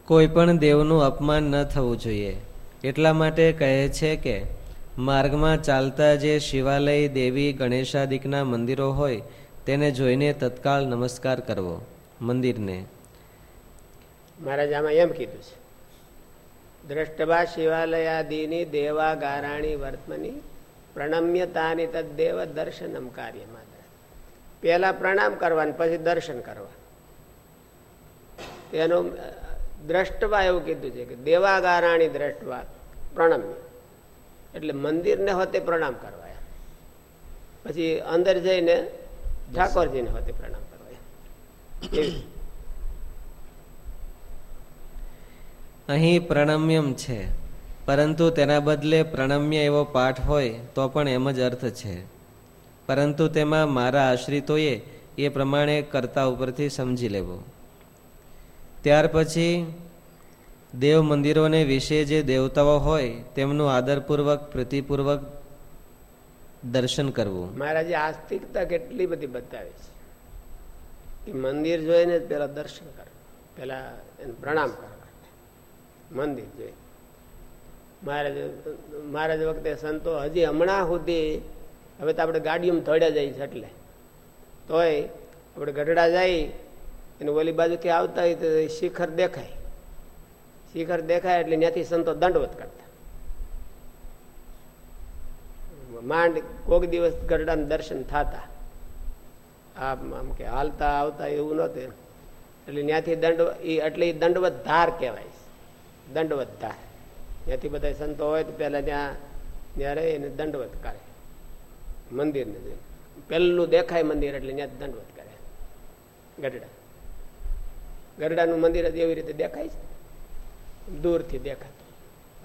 કોઈ પણ દેવનું અપમાન ન થવું જોઈએ. એટલા માટે કહે છે કે, માર્ગમાં ચાલતા જે શિવાલય, દેવી, ગણેશાદિકના મંદિરો હોય, તેને જોઈને તત્કાળ નમસ્કાર કરવો મંદિરને. મહારાજ આમાં એમ કીધું છે. દ્રષ્ટભા શિવાલયાદિની દેવાગારાણી વર્તમની પ્રણમ્યતાની તદ્દેવ દર્શનમ કાર્ય માત્ર પહેલાં પ્રણામ કરવાનું, પછી દર્શન કરવા. તેનું દ્રષ્ટવા એવું કીધું છે કે દેવા ગારાણી દ્રષ્ટવા પ્રણમ્ય. એટલે મંદિરને હોતે પ્રણામ કરવા પછી અંદર જઈને ઠાકોરજીને હોતે પ્રણામ કરવા અહીં પ્રણમ્યમ છે. પરંતુ તેના બદલે પ્રણમ્ય એવો પાઠ હોય તો પણ એમ જ અર્થ છે. પરંતુ તેમાં મારા આશ્રિતોએ એ પ્રમાણે કરતા ઉપરથી સમજી લેવો. ત્યાર પછી દેવ મંદિરોને વિશે જે દેવતાઓ હોય તેમનું આદરપૂર્વક, પ્રતિપૂર્વક દર્શન કરવું. મહારાજે આસ્તિકતા કેટલી બધી બતાવી છે. કે મંદિર જોઈને પેલા દર્શન કરો. પેલા એને પ્રણામ કરવા મંદિર જોઈ મહારાજ મહારાજ વખતે સંતો હજી હમણાં સુધી, હવે તો આપણે ગાડીઓમાં ધોડ્યા જાય છે એટલે. તોય આપણે ગઢડા જાય અને ઓલી બાજુથી આવતા હોય તો શિખર દેખાય. શિખર દેખાય એટલે ત્યાંથી સંતો દંડવત કરતા. માંડ કોક દિવસ ગઢડાના દર્શન થતા. આમ કે હાલતા આવતા એવું નહોતું એટલે ત્યાંથી દંડ એટલે એ દંડવત ધાર કહેવાય દંડવત થાય ત્યાંથી બધા સંતો હોય તો પેલા ત્યાં ત્યાં રહે એને દંડવત કરે. મંદિરને પહેલું દેખાય મંદિર એટલે ત્યાં દંડવત કરે. ગઢડા. ગરડાનું મંદિર જ એવી રીતે દેખાય છે? દૂરથી દેખાતું.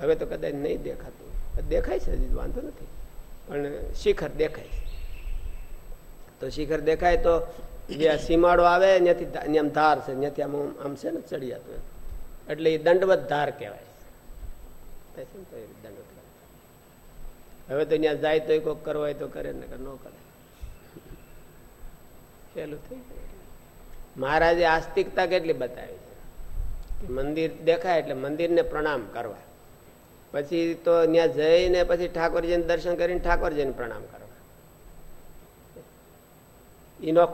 હવે તો કદાચ નહીં દેખાતું. દેખાય છે હજી, વાંધો નથી. પણ શિખર દેખાય છે. તો શિખર દેખાય તો જે સીમાડો આવે, ત્યાંથી આમ ધાર છે. ત્યાંથી આમ આમ છે ને ચડિયાતું એટલે એ દંડવત ધાર કહેવાય દંડવત હવે તો ત્યાં જાય તો કોઈક કરવો તો કરે ને ન કરે. પેલું થઈ મહારાજે આસ્તિકતા કેટલી બતાવી છે? મંદિર દેખાય એટલે મંદિરને પ્રણામ કરવા. પછી તો ત્યાં જઈને પછી ઠાકોરજીને દર્શન કરીને ઠાકોરજીને પ્રણામ કરવા. મંદિર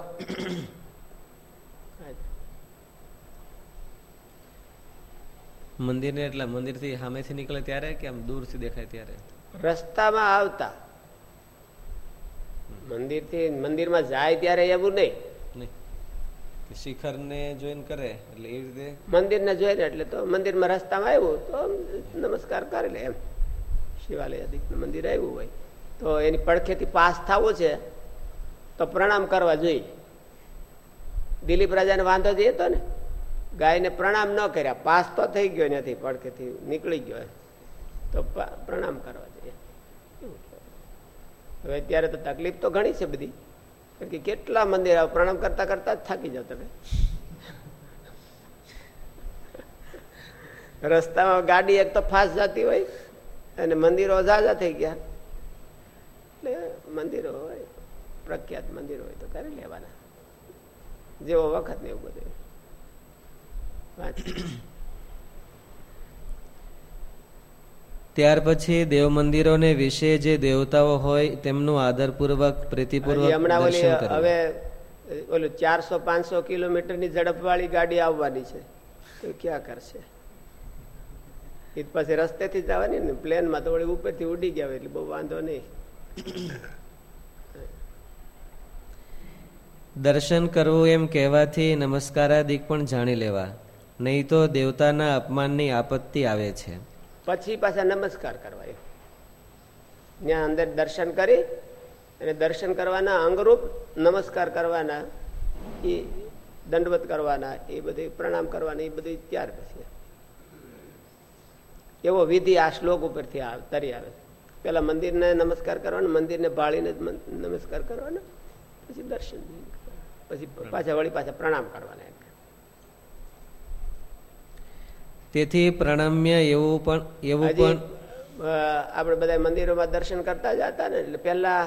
ને એટલે મંદિરથી સામેથી નીકળે ત્યારે કે આમ દૂરથી દેખાય ત્યારે? રસ્તામાં આવતા. મંદિરથી મંદિરમાં જાય ત્યારે એવું નહીં. શિખર ને જોઈન કરે એટલે એ રીતે? મંદિર ને જોઈને એટલે તો મંદિરમાં રસ્તામાં આવ્યું તો નમસ્કાર કરી લે એમ. શિવાલય અધિક મંદિર આવ્યું હોય. તો એની પડખેથી પાસ થવું છે તો પ્રણામ કરવા જોઈએ. દિલીપ રાજાને વાંધો જ હતો ને? ગાયને પ્રણામ ન કર્યા. પાસ તો થઈ ગયો નથી પડખેથી નીકળી ગયો તો પ્રણામ કરવા જોઈએ. હવે અત્યારે તો તકલીફ તો ઘણી છે બધી. કારણ કે કેટલા મંદિર પ્રણામ કરતા કરતા જ થાકી જાવ તમે. રસ્તામાં ગાડી એક તો ફાસ્ટ જતી હોય અને મંદિરો ઝાઝા થઈ ગયા. એટલે મંદિરો હોય, પ્રખ્યાત મંદિર હોય તો કરી લેવાના. જેવો વખત ને એવું બધું. ત્યાર પછી દેવ મંદિરોને વિશે જે દેવતાઓ હોય તેમનું આદરપૂર્વક પ્રીતિપૂર્વક હવે ઓલું ચારસો પાંચસો કિલોમીટરની ઝડપ વાળી ગાડી આવવાની છે. તો ક્યાં કરશે? એ પછી રસ્તેથી જવાની ને પ્લેનમાં તો વળી ઉપરથી ઉડી ગયા એટલે બહુ વાંધો નહીં. દર્શન કરવું એમ કહેવાથી નમસ્કારાદિક પણ જાણી લેવા. નહીં તો દેવતાના અપમાનની આપત્તિ આવે છે. પછી પાછા નમસ્કાર કરવા ત્યાં અંદર દર્શન કરી અને દર્શન કરવાના અંગરૂપ નમસ્કાર કરવાના, એ દંડવત કરવાના, એ બધી પ્રણામ કરવાના, એ બધી ત્યાર પછી એવો વિધિ આ શ્લોક ઉપરથી તરી આવે પેલા મંદિરને નમસ્કાર કરવાના, મંદિરને ભાળીને નમસ્કાર કરવાનો, પછી દર્શન. પછી પાછા વળી પાછા પ્રણામ કરવાના તેથી પ્રણમ્ય એવું પણ એવું પણ. આપણે બધા મંદિરોમાં દર્શન કરતા જતા ને એટલે પહેલા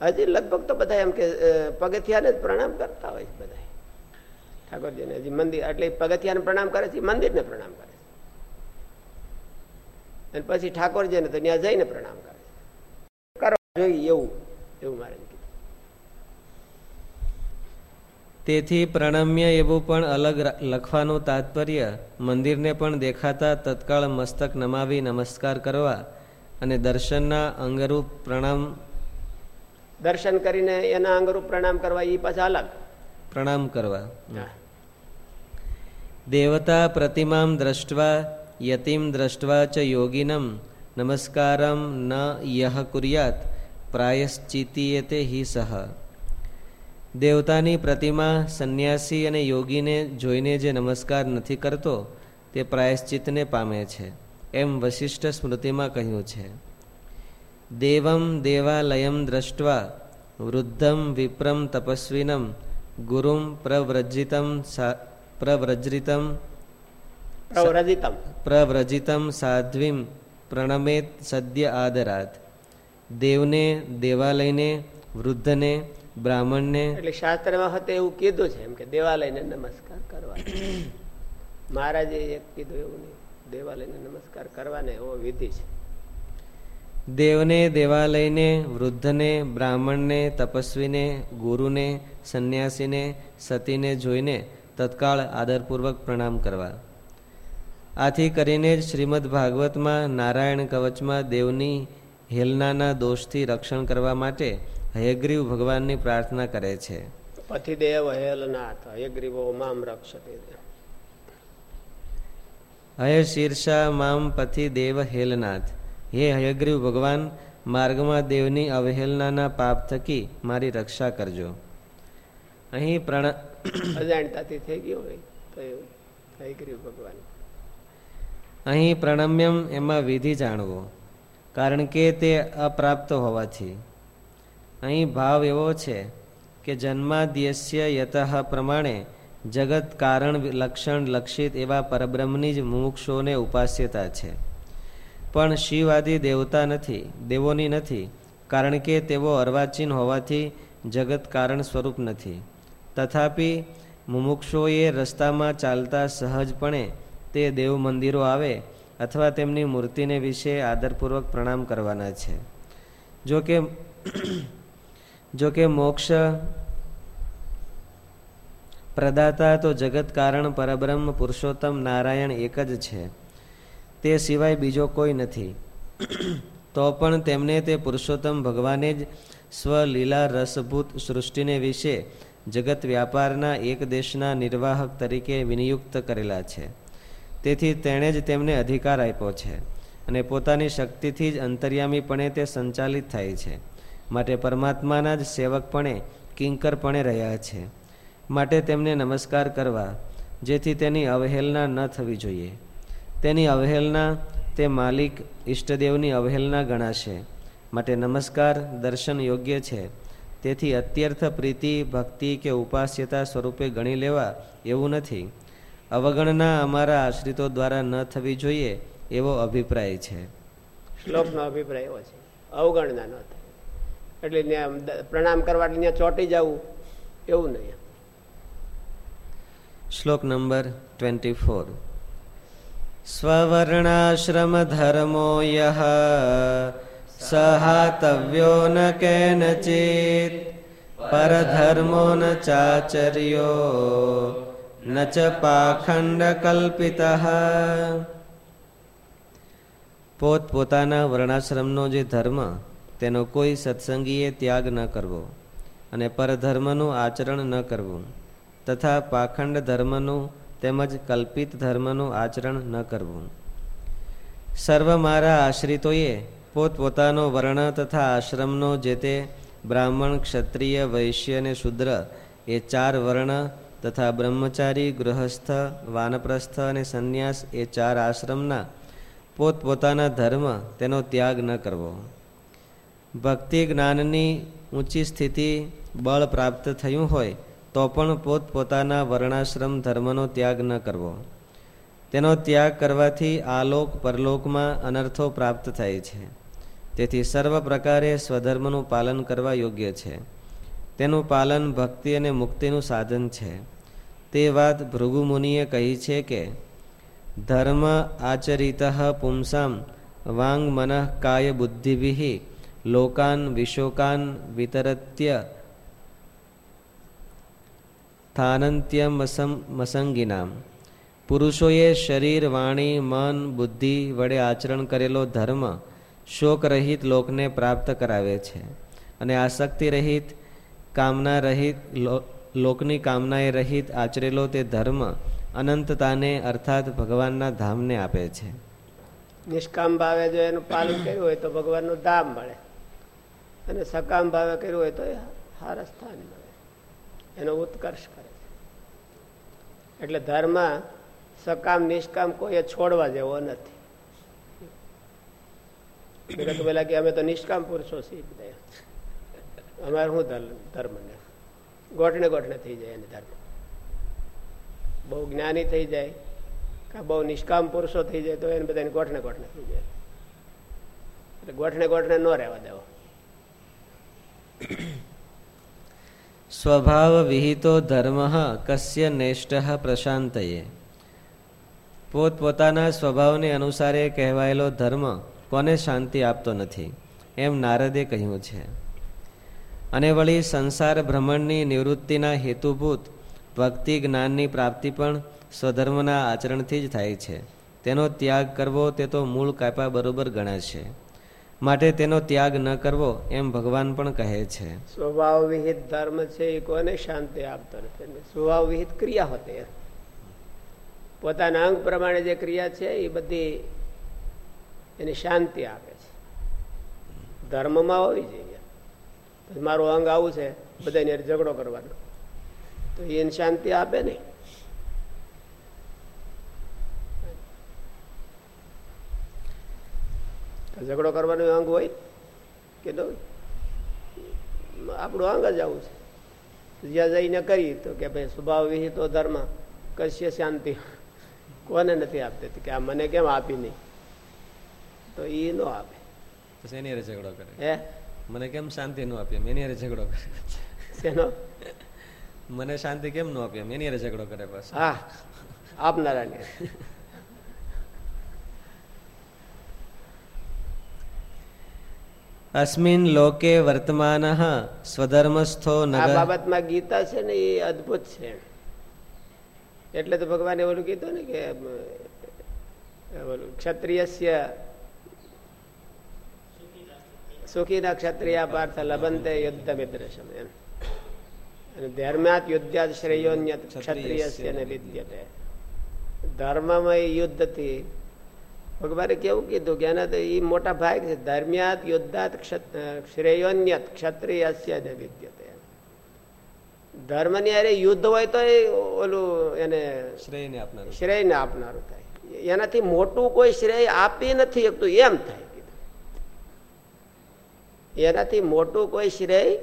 હજી લગભગ તો બધા એમ કે પગથિયાને જ પ્રણામ કરતા હોય બધા ઠાકોરજીને હજી મંદિર એટલે પગથિયાને પ્રણામ કરે છે મંદિરને પ્રણામ કરે છે. અને પછી ઠાકોરજીને તો ત્યાં જઈને પ્રણામ કરે છે. કરવા જોઈએ એવું એવું મારે તેથી પ્રણમ્ય એવું પણ અલગ લખવાનું તાત્પર્ય. મંદિરને પણ દેખાતા તત્કાળ મસ્તક નમાવી નમસ્કાર કરવા અને દર્શનના અંગરૂપ પ્રણામ દર્શન કરીને એના અંગરૂપ પ્રણામ કરવા એ પાછા અલગ. પ્રણામ કરવા. દેવતા પ્રતિમામ દ્રષ્ટવા યતિમ દ્રષ્ટવા ચ યોગિનમ નમસ્કારમ ન યહ કુર્યાત પ્રાયશ્ચિતીયતે હિ સહ. દેવતાની પ્રતિમા સંન્યાસી અને યોગીને જોઈને જે નમસ્કાર નથી કરતો તે પ્રાયશ્ચિતને પામે છે. એમ વશિષ્ઠ સ્મૃતિમાં કહ્યું છે. દેવમ દેવાલયમ દ્રષ્ટવા વૃદ્ધમ વિપ્રમ તપસ્વીનમ ગુરુમ પ્રવ્રજિતમ પ્રવ્રજિતમ પ્રવ્રજિતમ. પ્રવ્રજિતમ સાધ્વીમ પ્રણમેત સદ્ય આદરાત. દેવને દેવાલયને વૃદ્ધને બ્રાહ્મણને એટલે શાસ્ત્રમાં હતું એવું કીધું છે એમ કે દેવાલયને નમસ્કાર કરવા મહારાજે એક કીધું એવું નહીં દેવાલયને નમસ્કાર કરવાને એવો વિધિ છે. દેવને દેવાલયને વૃદ્ધને બ્રાહ્મણને તપસ્વીને ગુરુને સંન્યાસીને સતીને જોઈને તત્કાળ આદરપૂર્વક પ્રણામ કરવા. આથી કરીને જ શ્રીમદ ભાગવતમાં નારાયણ કવચમાં દેવની હેલનાના દોષથી રક્ષણ કરવા માટે હયગ્રીવ ભગવાનની પ્રાર્થના કરે છે. પતિદેવ હેલનાથ હયગ્રીવો મામ રક્ષતે હય શીર્ષા મામ પતિ દેવ હેલનાથ. હે હયગ્રીવ ભગવાન માર્ગમાં દેવની અવહેલનાના પાપ થકી મારી રક્ષા કરજો. અહીં પ્રણ અજાણતાથી થઈ ગયો હોય તો હયગ્રીવ ભગવાન. અહીં પ્રણમ્યમ એમાં વિધિ જાણવો કારણ કે તે અપ્રાપ્ત હોવાથી. અહીં ભાવ એવો છે કે જન્માદ્યસ્ય યત પ્રમાણે જગત કારણ લક્ષણ લક્ષિત એવા પરબ્રહ્મની જ મુમુક્ષોને ઉપાસ્યતા છે. પણ શિવાદી દેવતા નથી, દેવોની નથી, કારણ કે તેઓ અર્વાચીન હોવાથી જગત કારણ સ્વરૂપ નથી. તથાપિ મુમુક્ષોએ રસ્તામાં ચાલતા સહજપણે તે દેવ મંદિરો આવે અથવા તેમની મૂર્તિને વિશે આદરપૂર્વક પ્રણામ કરવાના છે. જો કે જો કે મોક્ષ પ્રદાતા તો જગત કારણ પરબ્રહ્મ પુરુષોત્તમ નારાયણ એક જ છે. તે સિવાય બીજો કોઈ નથી. તો પણ તેમને તે પુરુષોત્તમ ભગવાને જ સ્વલીલા રસભૂત સૃષ્ટિને વિશે જગત વ્યાપારના એક દેશના નિર્વાહક તરીકે વિનિયુક્ત કરેલા છે. તેથી તેણે જ તેમને અધિકાર આપ્યો છે અને પોતાની શક્તિથી જ અંતર્યામીપણે તે સંચાલિત થાય છે. માટે પરમાત્માના જ સેવકપણે, કિંકરપણે રહ્યા છે. માટે તેમને નમસ્કાર કરવા, જેથી તેની અવહેલના ન થવી જોઈએ. તેની અવહેલના, તે માલિક ઈષ્ટદેવની અવહેલના ગણાશે. માટે નમસ્કાર, દર્શન યોગ્ય છે. તેથી અત્યર્થ પ્રીતિ, ભક્તિ કે ઉપાસ્યતા સ્વરૂપે ગણી લેવા એવું નથી. અવગણના અમારા આશ્રિતો દ્વારા ન થવી જોઈએ એવો અભિપ્રાય છે. શ્લોકનો અભિપ્રાય એવો છે. અવગણના ન એટલે પ્રણામ કરવા ત્યાં ચોટી જવું. એવું નહીં શ્લોક નંબર ટ્વેન્ટી ફોર. સ્વવર્ણાશ્રમ ધર્મો યહ, સહાતવ્યો ન કેનચિત, પરધર્મો ન ચાચર્યો, ન ચ પાખંડ કલ્પિત. પોત, પોતાના વર્ણાશ્રમનો જે ધર્મ તેનો કોઈ સત્સંગીએ ત્યાગ ન કરવો અને પરધર્મનું આચરણ ન કરવું તથા પાખંડ ધર્મનું તેમજ કલ્પિત ધર્મનું આચરણ ન કરવું. સર્વ મારા આશ્રિતોએ પોતપોતાનો વર્ણ તથા આશ્રમનો જે તે બ્રાહ્મણ, ક્ષત્રિય, વૈશ્ય અને શુદ્ર એ ચાર વર્ણ તથા બ્રહ્મચારી, ગૃહસ્થ, વાનપ્રસ્થ અને સંન્યાસ એ ચાર આશ્રમના પોતપોતાના ધર્મ તેનો ત્યાગ ન કરવો. ભક્તિ જ્ઞાનની ઊંચી સ્થિતિ બળ પ્રાપ્ત થયું હોય, તો પણ પોતપોતાના વર્ણાશ્રમ ધર્મનો ત્યાગ ન કરવો. તેનો ત્યાગ કરવાથી આલોક પરલોકમાં અનર્થો પ્રાપ્ત થાય છે. તેથી સર્વ પ્રકારે સ્વધર્મનું પાલન કરવા યોગ્ય છે. તેનું પાલન ભક્તિ અને મુક્તિનું સાધન છે. તે વાત ભૃગુમુનિએ કહી છે કે, ધર્મ આચરિત પુંસામ, વાંગ મનઃ કાય બુદ્ધિભિ લોકાન વિશોકાન વિતરત્ય સ્થાનંત્યમસંગીનામ પુરુષોએ શરીર વાણી મન બુદ્ધિ વડે આચરણ કરેલો ધર્મ શોકરહિત લોકને પ્રાપ્ત કરાવે છે અને આસક્તિ રહિત કામના રહિત લોકની કામનાએ રહિત આચરેલો તે ધર્મ અનંતતાને અર્થાત ભગવાનના ધામને આપે છે. નિષ્કામ ભાવે જો એનું પાલન કર્યું હોય તો ભગવાનનું ધામ મળે. અને સકામ ભાવે કર્યું હોય તો એ સારા સ્થાન મળે. એનો ઉત્કર્ષ કરે છે. એટલે ધર્મ સકામ, નિષ્કામ કોઈ છોડવા જેવો નથી. પેલા કે અમે તો નિષ્કામ પુરુષો છીએ અમારે શું ધર્મ ને? ગોઠને ગોઠને થઈ જાય એને ધર્મ. બહુ જ્ઞાની થઈ જાય કે બહુ નિષ્કામ પુરુષો થઈ જાય તો એને બધાને ગોઠને ગોઠને થઈ જાય. એટલે ગોઠને ગોઠને ન રહેવા દેવો. સ્વભાવ વિહિતો ધર્મ કસ્ય પ્રશાંત પ્રશાંતયે. પોતપોતાના સ્વભાવને અનુસારે કહેવાયેલો ધર્મ કોને શાંતિ આપતો નથી, એમ નારદે કહ્યું છે. અને વળી સંસાર ભ્રમણની નિવૃત્તિના હેતુભૂત ભક્તિ જ્ઞાનની પ્રાપ્તિ પણ સ્વધર્મના આચરણથી જ થાય છે. તેનો ત્યાગ કરવો તે તો મૂળ કાપા બરોબર ગણાશે. માટે તેનો ત્યાગ ન કરવો એમ ભગવાન પણ કહે છે. સ્વભાવ વિહિત ધર્મ છે એ કોને શાંતિ આપતો નથી? સ્વભાવ વિહિત ક્રિયા હોતી પોતાના અંગ પ્રમાણે જે ક્રિયા છે એ બધી એની શાંતિ આપે છે. ધર્મમાં હોવી જોઈએ. મારું અંગ આવું છે બધાની ઝઘડો કરવાનો. તો એને શાંતિ આપે નહીં. ઝઘડો કરવાનું અંગ હોય કે આપણું અંગ જ આવું છે. જ્યાં જઈને કરી તો કે ભાઈ સ્વભાવ વિહિતો ધર્મ કશ્ય શાંતિ. કોને નથી આપતી? કે આ મને કેમ આપી નહીં? તો એ નો આપે. એની ઝઘડો કરે. હે? મને કેમ શાંતિ નો આપી? એની હારે ઝઘડો કરે. શેનો? મને શાંતિ કેમ નો આપી? એની હારે ઝઘડો કરે બસ. હા આપનારા અસ્મિન લોકે વર્તમાન સ્વધર્મસ્થો બાબતમાં ગીતા છે ને એ અદભુત છે. એટલે તો ભગવાને ઓલું કીધું ને કે ક્ષત્રિય સુખીના ક્ષત્રિય પાર્થ લબંતે યુદ્ધ મિત્ર અને ધર્મ્યાત યુદ્ધાત શ્રેયોન્ય ક્ષત્રિય વિદ્યતે. ધર્મમય યુદ્ધથી ભગવાને કેવું કીધું કે એના તો એ મોટા ભાગ છે. ધર્મ્યાત યોદ્ધાત શ્રેયોન્યત ક્ષત્રિય વિદ્યતે ધર્મની અરે યુદ્ધ હોય તો ઓલું એને શ્રેયને આપનારું. શ્રેયને આપનારું થાય. એનાથી મોટું કોઈ શ્રેય આપી નથી શકતું એમ થાય એનાથી મોટું કોઈ શ્રેય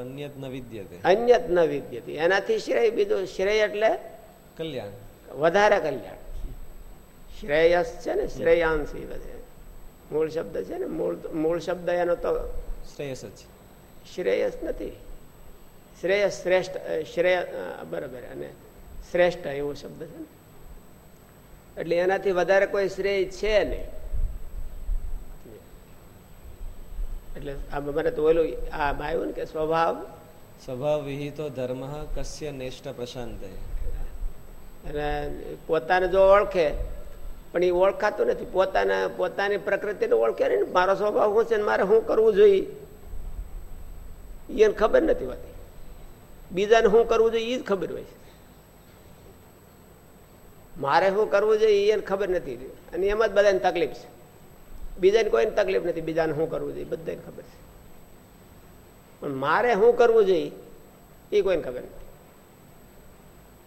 અન્યત ન વિદ્યતે. અન્યત ન વિદ્યતે. એનાથી શ્રેય બીજું શ્રેય એટલે કલ્યાણ. વધારે કલ્યાણ. શ્રેયસ છે ને શ્રેયાંશી બધે. મૂળ શબ્દ છે ને મૂળ મૂળ શબ્દ એનો તો શ્રેયસ જ. શ્રેયસ નથી. શ્રેય શ્રેષ્ઠ શ્રેય બરાબર અને શ્રેષ્ઠ એવો શબ્દ છે એટલે એનાથી વધારે કોઈ શ્રેય છે નહીં. એટલે આ મને તો ઓલું આ આવ્યું ને કે સ્વભાવ. સ્વભાવ વિહિતો ધર્મ કસ્ય નિષ્ઠ પ્રશાંત અને પોતાને જો ઓળખે પણ એ ઓળખાતું નથી. પોતાના, પોતાની પ્રકૃતિને ઓળખે ને મારો સ્વભાવ શું છે મારે શું કરવું જોઈએ? એને ખબર નથી હોતી. બીજાને શું કરવું જોઈએ એ જ ખબર હોય છે. મારે શું કરવું જોઈએ એને ખબર નથી અને એમાં જ બધાને તકલીફ છે. બીજાને કોઈને તકલીફ નથી, બીજાને શું કરવું જોઈએ, બધાને ખબર છે. પણ મારે શું કરવું જોઈએ એ કોઈને ખબર નથી.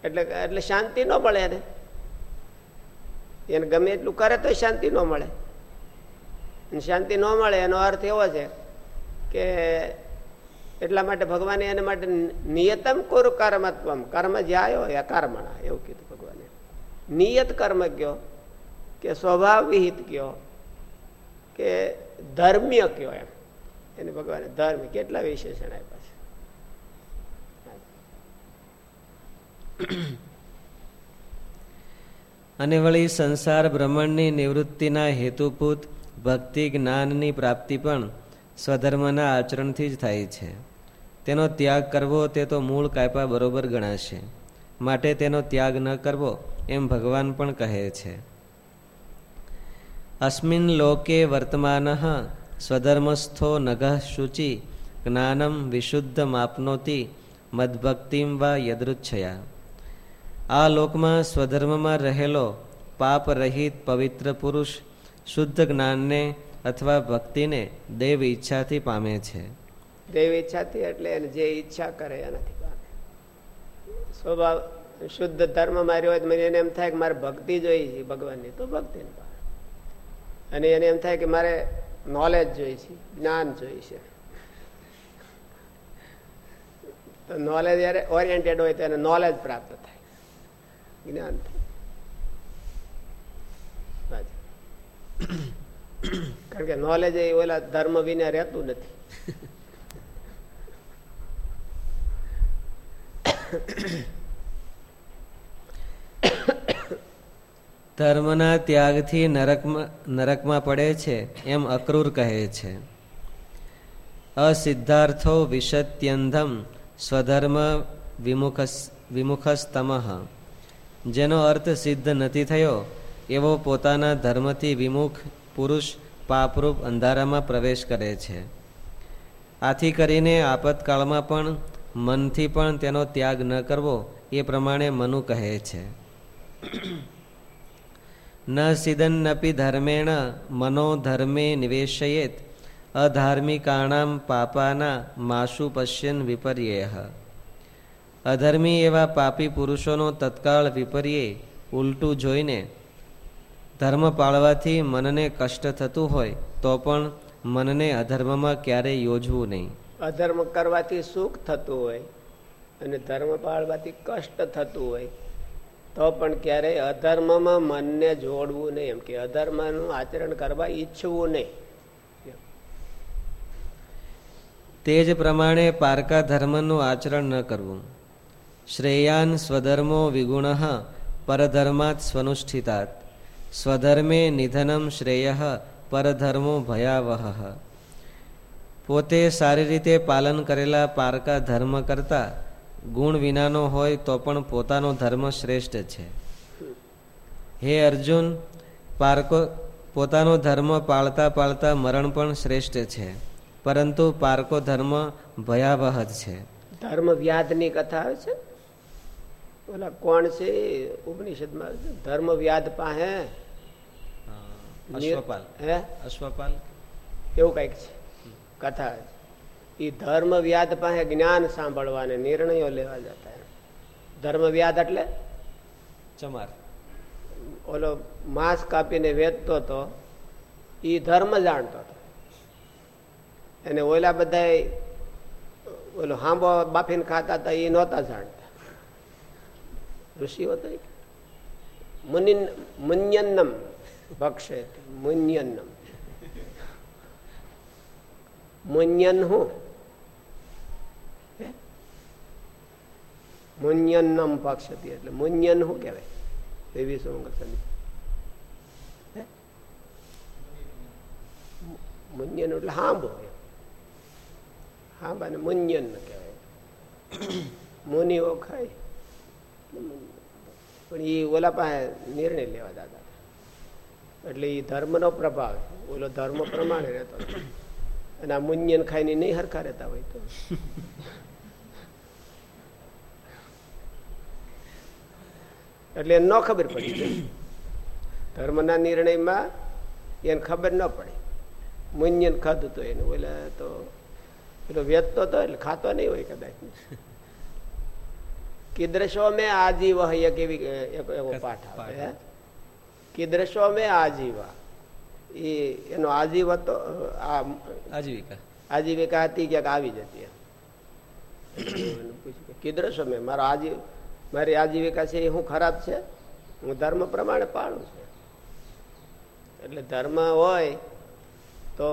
એટલે એટલે શાંતિ ન પડે એને. એને ગમે એટલું કરે તો શાંતિ ન મળે. શાંતિ ન મળે એનો અર્થ એવો છે કે એટલા માટે ભગવાને એના માટે નિયતમ કોર કર્મત્વમ. કર્મ જે આવ્યો એ કર્મણા એવું કીધું ભગવાને. નિયત કર્મ કયો કે સ્વભાવ વિહિત કયો કે ધર્મ્ય કયો એમ. એને ભગવાને ધર્મ કેટલા વિશેષણ આપ્યા છે. અને વળી સંસાર ભ્રમણની નિવૃત્તિના હેતુભૂત ભક્તિ જ્ઞાનની પ્રાપ્તિ પણ સ્વધર્મના આચરણથી જ થાય છે. તેનો ત્યાગ કરવો તે તો મૂળ કાયપા બરોબર ગણાશે. માટે તેનો ત્યાગ ન કરવો એમ ભગવાન પણ કહે છે. અસ્મિન લોકે વર્તમાન સ્વધર્મસ્થો નઘ શુચિ જ્ઞાનમ વિશુદ્ધ માપનોતી મદભક્તિમ વા યદૃચ્છયા. આ લોકમાં સ્વધર્મમાં રહેલો પાપ રહિત પવિત્ર પુરુષ શુદ્ધ જ્ઞાનને અથવા ભક્તિને દેવ ઈચ્છાથી પામે છે. દેવ ઈચ્છાથી એટલે જે ઈચ્છા કરે એનાથી પામે. સ્વભાવ શુદ્ધ ધર્મ માર્યો હોય મને એને એમ થાય કે મારે ભક્તિ જોઈ છે ભગવાનની, તો ભક્તિ અને એને એમ થાય કે મારે નોલેજ જોઈ છે, જ્ઞાન જોઈ છે. તો નોલેજ ઓરિએન્ટેડ હોય તો એને નોલેજ પ્રાપ્ત થાય. જ્ઞાન કારણ કે નોલેજ એ ઓલા ધર્મ વિના રહેતું નથી. ધર્મના ત્યાગથી નરકમાં નરકમાં પડે છે એમ અક્રૂર કહે છે. અસિદ્ધાર્થો વિશત્યંધમ સ્વધર્મ વિમુખ વિમુખસ્તમ. જેનો અર્થ સિદ્ધ નથી થયો, એવો પોતાના ધર્મથી વિમુખ પુરુષ પાપરૂપ અંધારામાં પ્રવેશ કરે છે. આથી કરીને આપતકાળમાં પણ મનથી પણ તેનો ત્યાગ ન કરવો એ પ્રમાણે મનુ કહે છે. ન સિદન્નપી ધર્મેણ મનો ધર્મે નિવેશયેત અધાર્મિકાણામ પાપાના માશુ પશ્યન વિપર્યેહ. અધર્મી એવા પાપી પુરુષોનો તત્કાળ વિપર્યે ઉલટું જોઈને ધર્મ પાળવાથી મનને કષ્ટ થતું હોય તો પણ મનને અધર્મમાં ક્યારેય યોજવું નહીં. અધર્મ કરવાથી સુખ થતું હોય અને ધર્મ પાળવાથી કષ્ટ થતું હોય તો પણ ક્યારેય અધર્મમાં મનને જોડવું નહીં. એમ કે અધર્મનું આચરણ કરવા ઈચ્છવું નહીં. તે જ પ્રમાણે પારકા ધર્મનું આચરણ ન કરવું. શ્રેયાન સ્વધર્મો વિગુણ પરધર્માત સ્વનુષ્ઠિતાત સ્વધર્મે નિધનમ શ્રેય પરધર્મો ભયાવહ પોતે સારી રીતે પાલન કરેલા પારકા ધર્મ કરતા ગુણ વિનાનો હોય તો પણ પોતાનો ધર્મ શ્રેષ્ઠ છે. હે અર્જુન, પારકો પોતાનો ધર્મ પાળતા પાળતા મરણ પણ શ્રેષ્ઠ છે, પરંતુ પારકો ધર્મ ભયાવહ છે. ધર્મ વ્યાધની કથા આવે છે? ઓલા કોણ છે? ઉપનિષદમાં ધર્મ વ્યાધ પાસે અશ્વપાલ. હે? અશ્વપાલ? એવું કંઈક છે. કથા એ ધર્મ વ્યાધ પાસે જ્ઞાન સાંભળવા ને નિર્ણયો લેવા જતા ધર્મ વ્યાધ એટલે? ચમાર. ઓલો માંસ કાપીને વેચતો હતો એ ધર્મ જાણતો હતો અને ઓલા બધા ઓલો હાંબો બાફીને ખાતા હતા એ નહોતા જાણતા. ઋષિઓ તો મુનિન મુન્યન્નમ ભક્ષે મુન્યન્નમ મુન્યન હું મુન્યન્નમ પક્ષતી એટલે મુન્યન શું કહેવાય, દેવી સોંગસની મુન્યન એટલે હાંભો હાંભ અને મુન્યન કહેવાય. મુનિઓ ખાય. પણ એ ઓલા પાસે નિર્ણય લેવા દાદા. એટલે એ ધર્મનો પ્રભાવ ઓલો ધર્મ પ્રમાણે રહેતો અને આ મુન્યન ખાઈને નહીં હરખા રહેતા હોય તો. એટલે ન ખબર પડી ધર્મના નિર્ણયમાં એને ખબર ન પડે. મુન્યન ખાધું તો એને. ઓલા તો, પેલો વેચતો તો એટલે ખાતો નહીં હોય કદાચ. કીદ્રશો મેં આજીવ એક એવી એવો પાઠ આવે કિદ્રશો મેં આજીવા. એ એનો આજીવ હતો આજીવિકા. આજીવિકા હતી ક્યાંક આવી જતી કિદ્રશો મેં મારો આજીવ મારી આજીવિકા છે એ હું ખરાબ છે? હું ધર્મ પ્રમાણે પાડું છું. એટલે ધર્મ હોય તો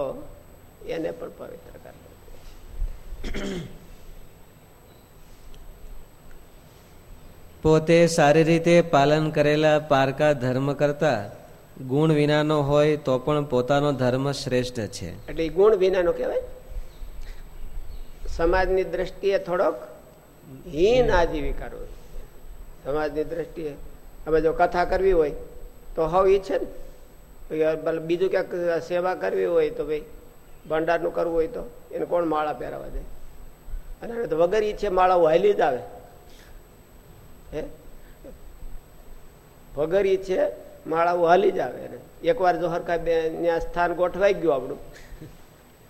એને પણ પવિત્ર પોતે સારી રીતે પાલન કરેલા પારકા ધર્મ કરતા ગુણ વિનાનો હોય તો પણ પોતાનો ધર્મ શ્રેષ્ઠ છે. એટલે ગુણ વિનાનો કહેવાય? સમાજની દ્રષ્ટિએ થોડોક હીન આજીવિકા હોય સમાજની દ્રષ્ટિએ હવે જો કથા કરવી હોય તો હવ ઈચ્છે ને. બીજું ક્યાંક સેવા કરવી હોય તો ભાઈ ભંડારનું કરવું હોય તો એને કોણ માળા પહેરાવા દે? અને તો વગર ઈચ્છે માળા હાલી જ આવે. હે? વગર છે, માળાઓ હાલી જ આવે એકવાર જો હરખા ત્યાં સ્થાન ગોઠવાઈ ગયું આપણું.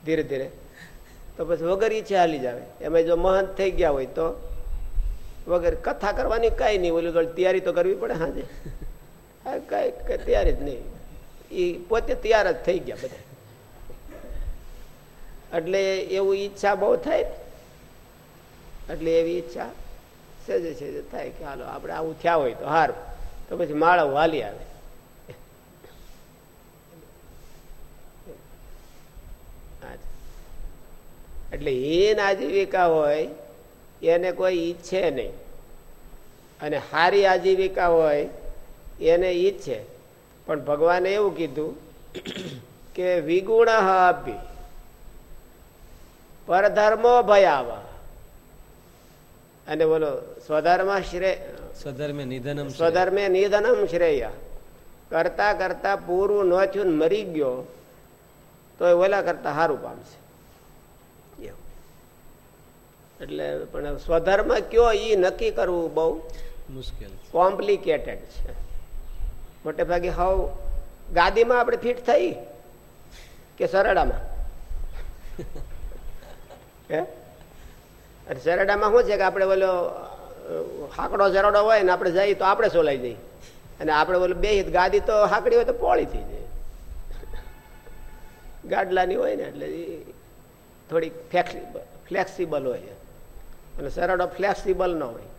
ધીરે ધીરે. તો પછી વગર ઈચ્છે હાલી જ આવે. એમાં જો મહંત થઈ ગયા હોય તો વગર કથા કરવાની કઈ નહીં. ઓલી તૈયારી તો કરવી પડે હાજે. કઈ તૈયારી જ નહીં. એ પોતે તૈયાર જ થઈ ગયા બધા. એટલે એવું ઈચ્છા બહુ થાય એટલે એવી ઈચ્છા સહેજે સહેજે થાય કે હાલો, આપણે આવું થયા હોય તો હારું તો પછી માળા વાલી આવે. એટલે હીન આજીવિકા હોય, એને કોઈ ઈચ્છે નહીં. અને સારી આજીવિકા હોય, એને ઈચ્છે. પણ ભગવાને એવું કીધું કે વિગુણ આપી પરધર્મો ભયાવા અને બોલો સ્વધર્મ શ્રેય. સ્વધર્મે નિધનમ સ્વધર્મે નિધનમ શ્રેય. કરતા કરતા પૂરું ન થયું મરી ગયો તો એ ઓલા કરતા સારું પામશે એટલે પણ સ્વધર્મ કયો એ નક્કી કરવું બહુ મુશ્કેલ કોમ્પ્લિકેટેડ છે. મોટે ભાગે હાવ ગાદીમાં આપણે ફિટ થઈ કે સરડામાં હે? સરડામાં શું છે કે આપણે ઓલો હાકડો ઝરડો હોય ને આપણે જઈએ તો આપણે સોલાઈ જઈએ. અને આપણે ઓલું બે ગાદી તો હાકડી હોય તો પોળી થઈ જાય. ગાડલાની હોય ને એટલે થોડીક ફ્લેક્સિબલ ફ્લેક્સિબલ હોય અને સરળો ફ્લેક્સિબલ ન હોય.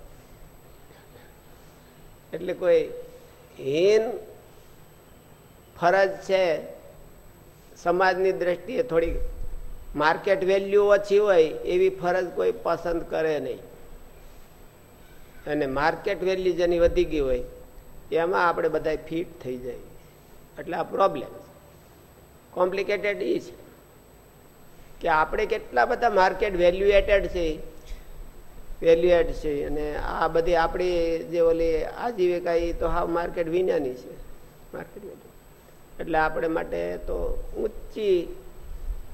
એટલે કોઈ હીન ફરજ છે સમાજની દ્રષ્ટિએ થોડી માર્કેટ વેલ્યુ ઓછી હોય, એવી ફરજ કોઈ પસંદ કરે નહીં. અને માર્કેટ વેલ્યુ જેની વધી ગઈ હોય, એમાં આપણે બધા ફિટ થઈ જાય. એટલે આ પ્રોબ્લેમ કોમ્પ્લિકેટેડ એ છે કે આપણે કેટલા બધા માર્કેટ વેલ્યુએટેડ છે વેલ્યુએટ છે, અને આ બધી આપણી જે ઓલી આજીવિકા એ તો હા માર્કેટ વિનાની છે. માર્કેટ એટલે આપણે માટે તો ઊંચી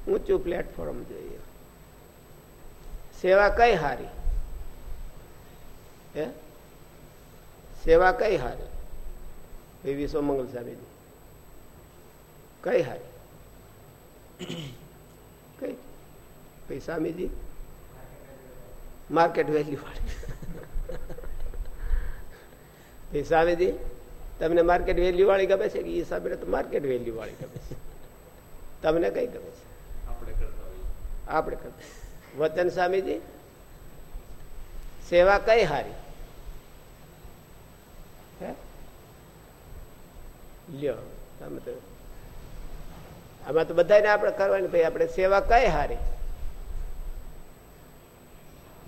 ઊંચું પ્લેટફોર્મ જોઈએ. સેવા કઈ હારી? હે? સેવા કઈ હારી? એવી સોમંગલ સ્વામીજી કઈ હારી? કઈ? કઈ સ્વામીજી? માર્કેટ વેલ્યુ વાળી. સ્વામીજી, તમને માર્કેટ વેલ્યુ વાળી ગમે છે કે એ હિસાબે તો માર્કેટ વેલ્યુ વાળી ગમે છે? તમને કઈ ગમે છે? આપણે કરતા વતન સ્વામીજી, સેવા કઈ હારી? લ્યો તો આમાં તો બધાને આપણે કરવાની, ભાઈ આપણે સેવા કઈ હારી?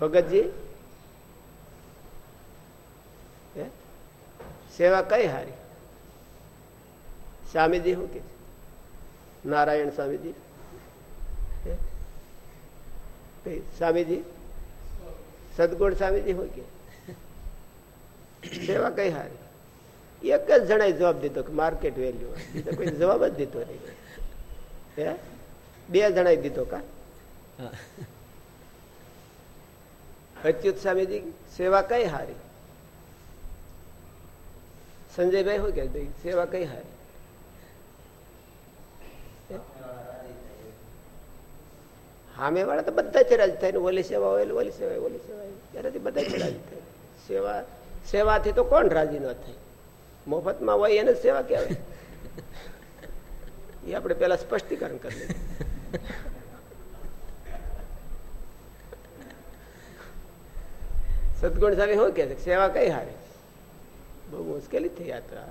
ભગતજી? સેવા કઈ હારી? સ્વામીજી શું કે નારાયણ સ્વામીજી? સ્વામીજી સદગુણ સ્વામીજી શું કે સેવા કઈ હારી એક જ જણાય જવાબ દીધો કે માર્કેટ વેલ્યુ બીજો કોઈ જવાબ જ દીધો નહીં હે બે જણાય દીધો કા અચ્યુત સ્વામીજી સેવા કઈ હારી સંજયભાઈ શું કે ભાઈ સેવા કઈ હારી સામે વાળા તો બધા જ રાજી થાય ઓલી સેવા હોય, ઓલી સેવા ઓલી સેવા ત્યારેથી બધા જ રાજી થાય. સેવા, સેવાથી તો કોણ રાજી ન થાય? મફતમાં હોય એને સેવા કહેવાય. એ આપણે પેલા સ્પષ્ટીકરણ કરી સદગુણ સાહેબ શું કે સેવા કઈ હારે? બહુ મુશ્કેલી થઈ યાત્રા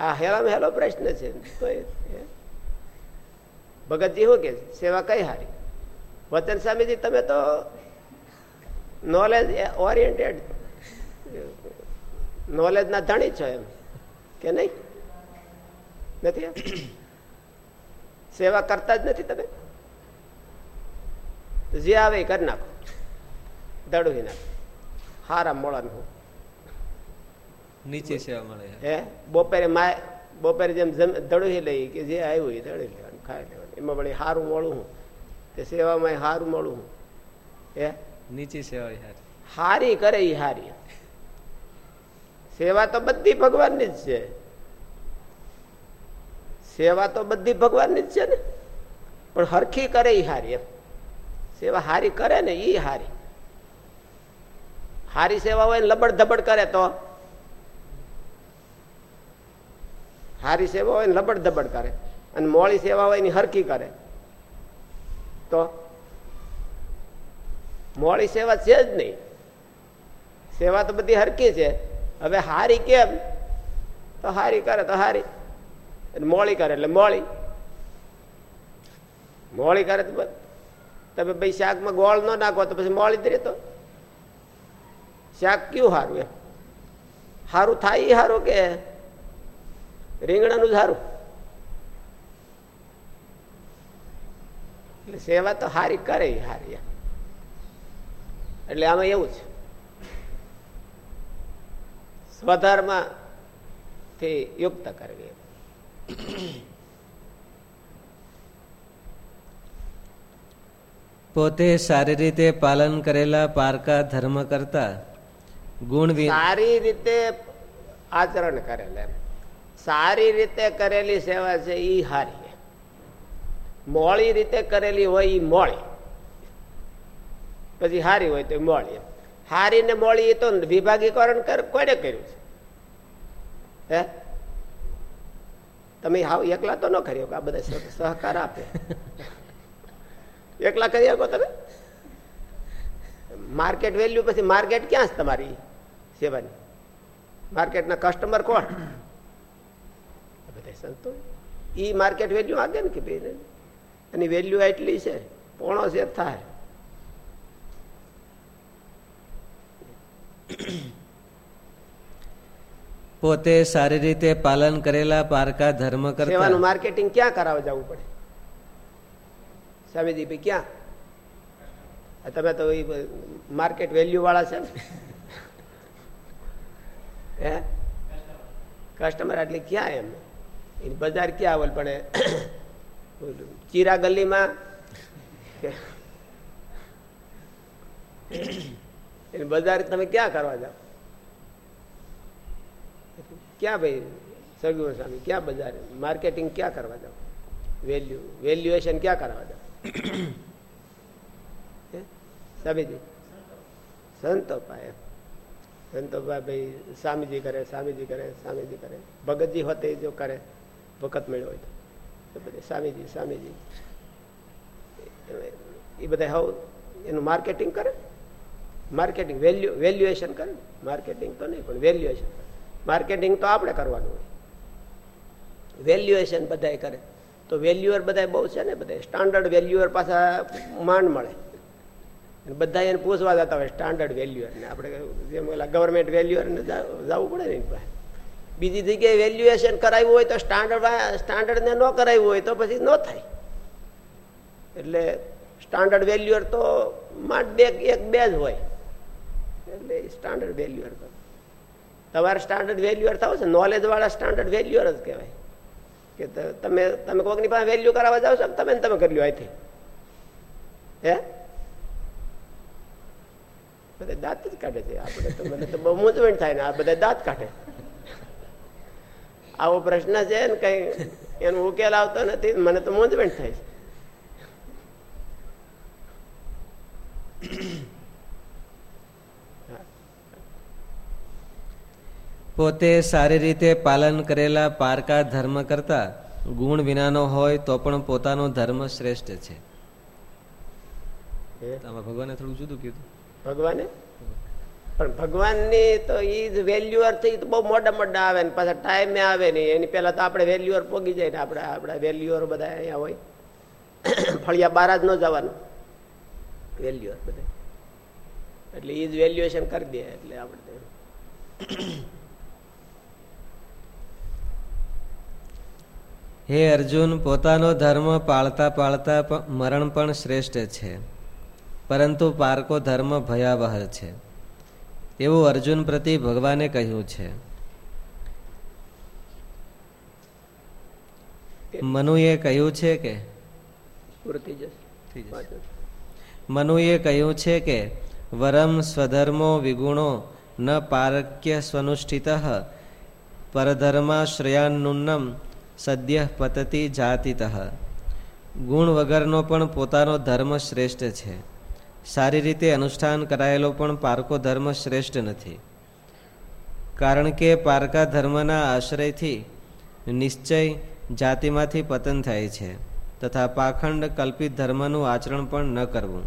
આ હેલામાં હેલો પ્રશ્ન છે. ભગતજી શું કે સેવા કઈ હારી? વતન સ્વામીજી તમે તો નોલેજ ઓરિએન્ટેડ નોલેજ ના ધણી છો એમ કે નહીં? નથી સેવા કરતા જ નથી તમે? જે આવે એ કરી નાખો. દડવી નાખો. હારા મોડા હું. નીચે સેવા મળે હે? બપોરે માય બપોરે જેમ દડવી લઈ કે જે આવ્યું એ દળી લેવાનું ખાઈ લેવાનું. એમાં પણ સારું મોળું હું. તે સેવામાં સારું મળું. એ નીચી સેવા હારી. કરે એ હારી. સેવા તો બધી ભગવાનની જ છે. સેવા તો બધી ભગવાનની જ છે ને. પણ હરખી કરે એ હારી એમ. સેવા હારી કરે ને એ હારી. હારી સેવા હોય ને લબડ ધબડ કરે તો? હારી સેવા હોય ને લબડ ધબડ કરે. અને મોળી સેવા હોય ને હરખી કરે. તો મોળી સેવા છે જ નહીં. સેવા તો બધી હરકી છે. હવે હારી કેમ? તો હારી કરે, તો હારી. મોળી કરે, એટલે મોળી મોળી કરે તો તમે ભાઈ શાકમાં ગોળ ન નાખો તો પછી મોળી જ રહેતો. શાક કયું સારું એમ? સારું થાય એ સારું કે રીંગણાનું સારું એટલે સેવા તો હારી કરે હારી એટલે આમાં એવું છે. સ્વધર્મથી યુક્ત કરવી પોતે સારી રીતે પાલન કરેલા પારકા ધર્મ કરતા ગુણ સારી રીતે આચરણ કરેલા સારી રીતે કરેલી સેવા છે એ હારી મોળી રીતે કરેલી હોય એ મોળી. પછી હારી હોય તો મોળી હારી ને મોળી તો વિભાગીકરણ કોને કર્યું છે? હે? તમે હાવ એકલા તો ન કરી આ બધા સહકાર આપે. એકલા કરી શકો તમે? માર્કેટ વેલ્યુ પછી માર્કેટ ક્યાં છે તમારી સેવાની? માર્કેટના કસ્ટમર કોણ? બધા સંતો. ઈ માર્કેટ વેલ્યુ આગે ને કે ભાઈ એની વેલ્યુ એટલી છે પોણો છે થાય. પોતે સારી રીતે પાલન કરેલા પારકા ધર્મ સેવાનું માર્કેટિંગ ક્યાં કરાવવા જવું પડે? સ્વામીજી ભાઈ ક્યાં તમે તો માર્કેટ વેલ્યુ વાળા છે ને? હે? કસ્ટમર એટલે ક્યાં એમ? બજાર ક્યાં આવલ પણ ચીરા ગલીમાં બજાર તમે ક્યાં કરવા જાઓ? ક્યાં ભાઈ? સગુણ સ્વામી, ક્યાં બજાર? માર્કેટિંગ ક્યાં કરવા જાઓ? વેલ્યુ, વેલ્યુએશન ક્યાં કરવા જાઓ? સ્વામીજી સંતો પાસે સંતો ભાઈ, સ્વામીજી કરે સ્વામીજી કરે સ્વામીજી કરે. ભગતજી હોતે જો કરે, વખત મળ્યો હોય સ્વામીજી સ્વામીજી. એ બધા હવે એનું માર્કેટિંગ કરે? માર્કેટિંગ વેલ્યુ વેલ્યુએશન કરે? માર્કેટિંગ તો નહીં, પણ વેલ્યુએશન માર્કેટિંગ તો આપણે કરવાનું હોય. વેલ્યુએશન બધા કરે. તો વેલ્યુઅર બધા બહુ છે ને બધા સ્ટાન્ડર્ડ વેલ્યુઅર પાછા માંડ મળે. બધા એને પૂછવા જતા હોય સ્ટાન્ડર્ડ વેલ્યુઅર ને. આપણે જેમ ગવર્મેન્ટ વેલ્યુઅર ને જવું પડે ને બીજી જગ્યાએ વેલ્યુએશન કરાવ્યું હોય તો સ્ટાન્ડર્ડ સ્ટાન્ડર્ડને ન કરાવ્યું હોય તો પછી ન થાય. એટલે સ્ટાન્ડર્ડ વેલ્યુઅર તો માંડ બે એક બે જ હોય. એટલે સ્ટાન્ડર્ડ વેલ્યુઅર તો. તમારે સ્ટાન્ડર્ડ વેલ્યુઅર થાવ છે નોલેજવાળા સ્ટાન્ડર્ડ વેલ્યુઅર જ કહેવાય. કે તમે તમે કોકની પાસે વેલ્યુ કરાવવા જાવ છો તમે તમે કરી લો અહીંથી હે? બધા દાંત જ કાઢે છે. આપણે તો મને તો બહુ મૂંઝવણ થાય ને, આ બધા દાંત કાઢે. આવો પ્રશ્ન છે ને કઈ એનો ઉકેલ આવતો નથી મને તો મૂંઝવણ થાય છે. પોતે સારી રીતે પાલન કરેલા પારકા ધર્મ કરતા ગુણ વિનાનો હોય તો પણ પોતાનો ધર્મ શ્રેષ્ઠ છે. ભગવાને થોડું જુદું કીધું. ભગવાને? પણ ભગવાનની તો એ જ વેલ્યુઅર થઈ તો બહુ મોટા મોડા આવે ને પાછા ટાઈમે આવે નહીં એની પહેલાં તો આપણે વેલ્યુઅર પોગી જાય ને આપણે આપણા વેલ્યુઅર બધા અહીંયા હોય. ફળિયા બાર જ ન જવાનું. વેલ્યુઅર બધા. એટલે એ જ વેલ્યુએશન કરી દે એટલે આપણે હે અર્જુન, પોતાનો ધર્મ પાળતા પાળતા મરણ પણ શ્રેષ્ઠ છે. પરંતુ પારકો ધર્મ ભયાવહ છે. એવું અર્જુન પ્રતિ ભગવાને કહ્યું છે. મનુએ કહ્યું છે કે. મનુએ કહ્યું છે કે વરમ સ્વધર્મો વિગુણો ન પારક્ય સ્વનુષ્ઠિત પરધર્માશ્રયાન્નુન્નમ સદ્ય પતતી જાતિત. ગુણ વગરનો પણ પોતાનો ધર્મ શ્રેષ્ઠ છે. સારી રીતે અનુષ્ઠાન કરાયેલો પણ પારકો ધર્મ શ્રેષ્ઠ નથી. કારણ કે પારકા ધર્મના આશ્રયથી નિશ્ચય જાતિમાંથી પતન થાય છે તથા પાખંડ કલ્પિત ધર્મનું આચરણ પણ ન કરવું.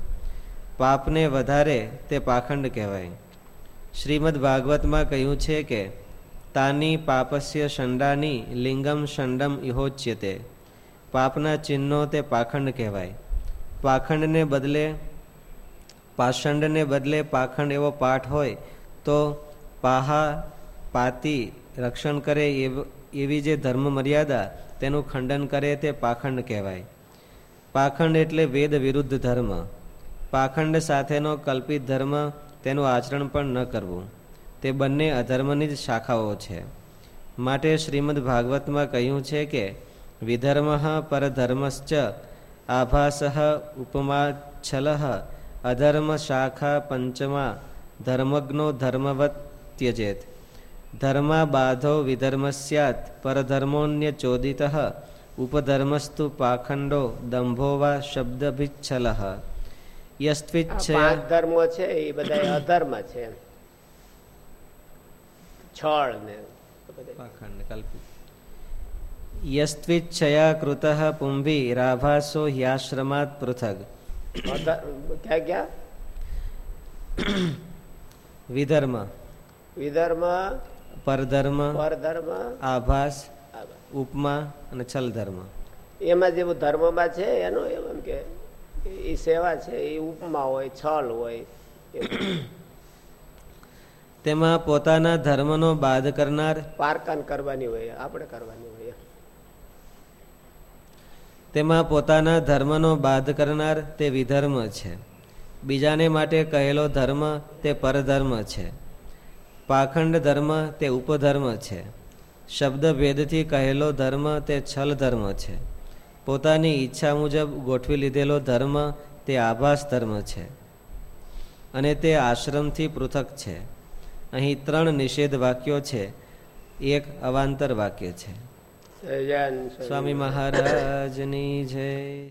પાપને વધારે તે પાખંડ કહેવાય. શ્રીમદ ભાગવતમાં કહ્યું છે કે, તાની પાપસ્ય શંડાની લિંગમ શંડમ ઇહોચ્યતે. પાપના ચિહ્નો તે પાખંડ કહેવાય. પાખંડને બદલે પાષંડને બદલે પાખંડ એવો પાઠ હોય, તો પાહા પાતી રક્ષણ કરે એવ- જે ધર્મ મર્યાદા, તેનું ખંડન કરે તે પાખંડ કહેવાય. પાખંડ એટલે વેદ વિરુદ્ધ ધર્મ. પાખંડ સાથેનો કલ્પિત ધર્મ તેનું આચરણ પણ ન કરવું. તે બંને અધર્મની જ શાખાઓ છે. માટે શ્રીમદ ભાગવતમાં કહ્યું છે કે, વિધર્મ પરધર્મશ્ચ આભાસ ઉપમાચ્છલ અધર્મ શાખા પંચમા ધર્મજ્ઞો ધર્મવત ત્યજેત ધર્મા બાધો વિધર્મ સ્યાત પરધર્મોન્ય ચોદિત ઉપધર્મસ્તુ પાખંડો દંભો વા શબ્દભિચ્છલ આ ધર્મો છે એ બધા અધર્મ છે છળ ને પાખંડ કલ્પિત યસ્વિચ્છયા કૃત પુંભી રાભાસો હ્યાશ્રમાત પૃથગ ક્યાં ક્યાં? વિધર્મ. વિધર્મ પરધર્મ પરધર્મ આભાસ ઉપમા અને છલ ધર્મ એમાં જેવું ધર્મમાં છે એનો એમ એમ કે એ સેવા છે એ ઉપમા હોય છલ હોય તેમાં પોતાના ધર્મનો બાદ કરનાર પારકાન કરવાની હોય આપણે કરવાની હોય. તેમાં પોતાના ધર્મનો બાદ કરનાર તે વિધર્મ છે. બીજાને માટે કહેલો ધર્મ તે પરધર્મ છે. પાખંડ ધર્મ તે ઉપધર્મ છે. શબ્દ ભેદથી કહેલો ધર્મ તે છલ ધર્મ છે. પોતાની ઈચ્છા મુજબ ગોઠવી લીધેલો ધર્મ તે આભાસ ધર્મ છે. અને તે આશ્રમથી પૃથક છે. અહીં ત્રણ નિષેધ વાક્યો છે. એક અવાંતર વાક્ય છે. સ્વામી મહારાજની જય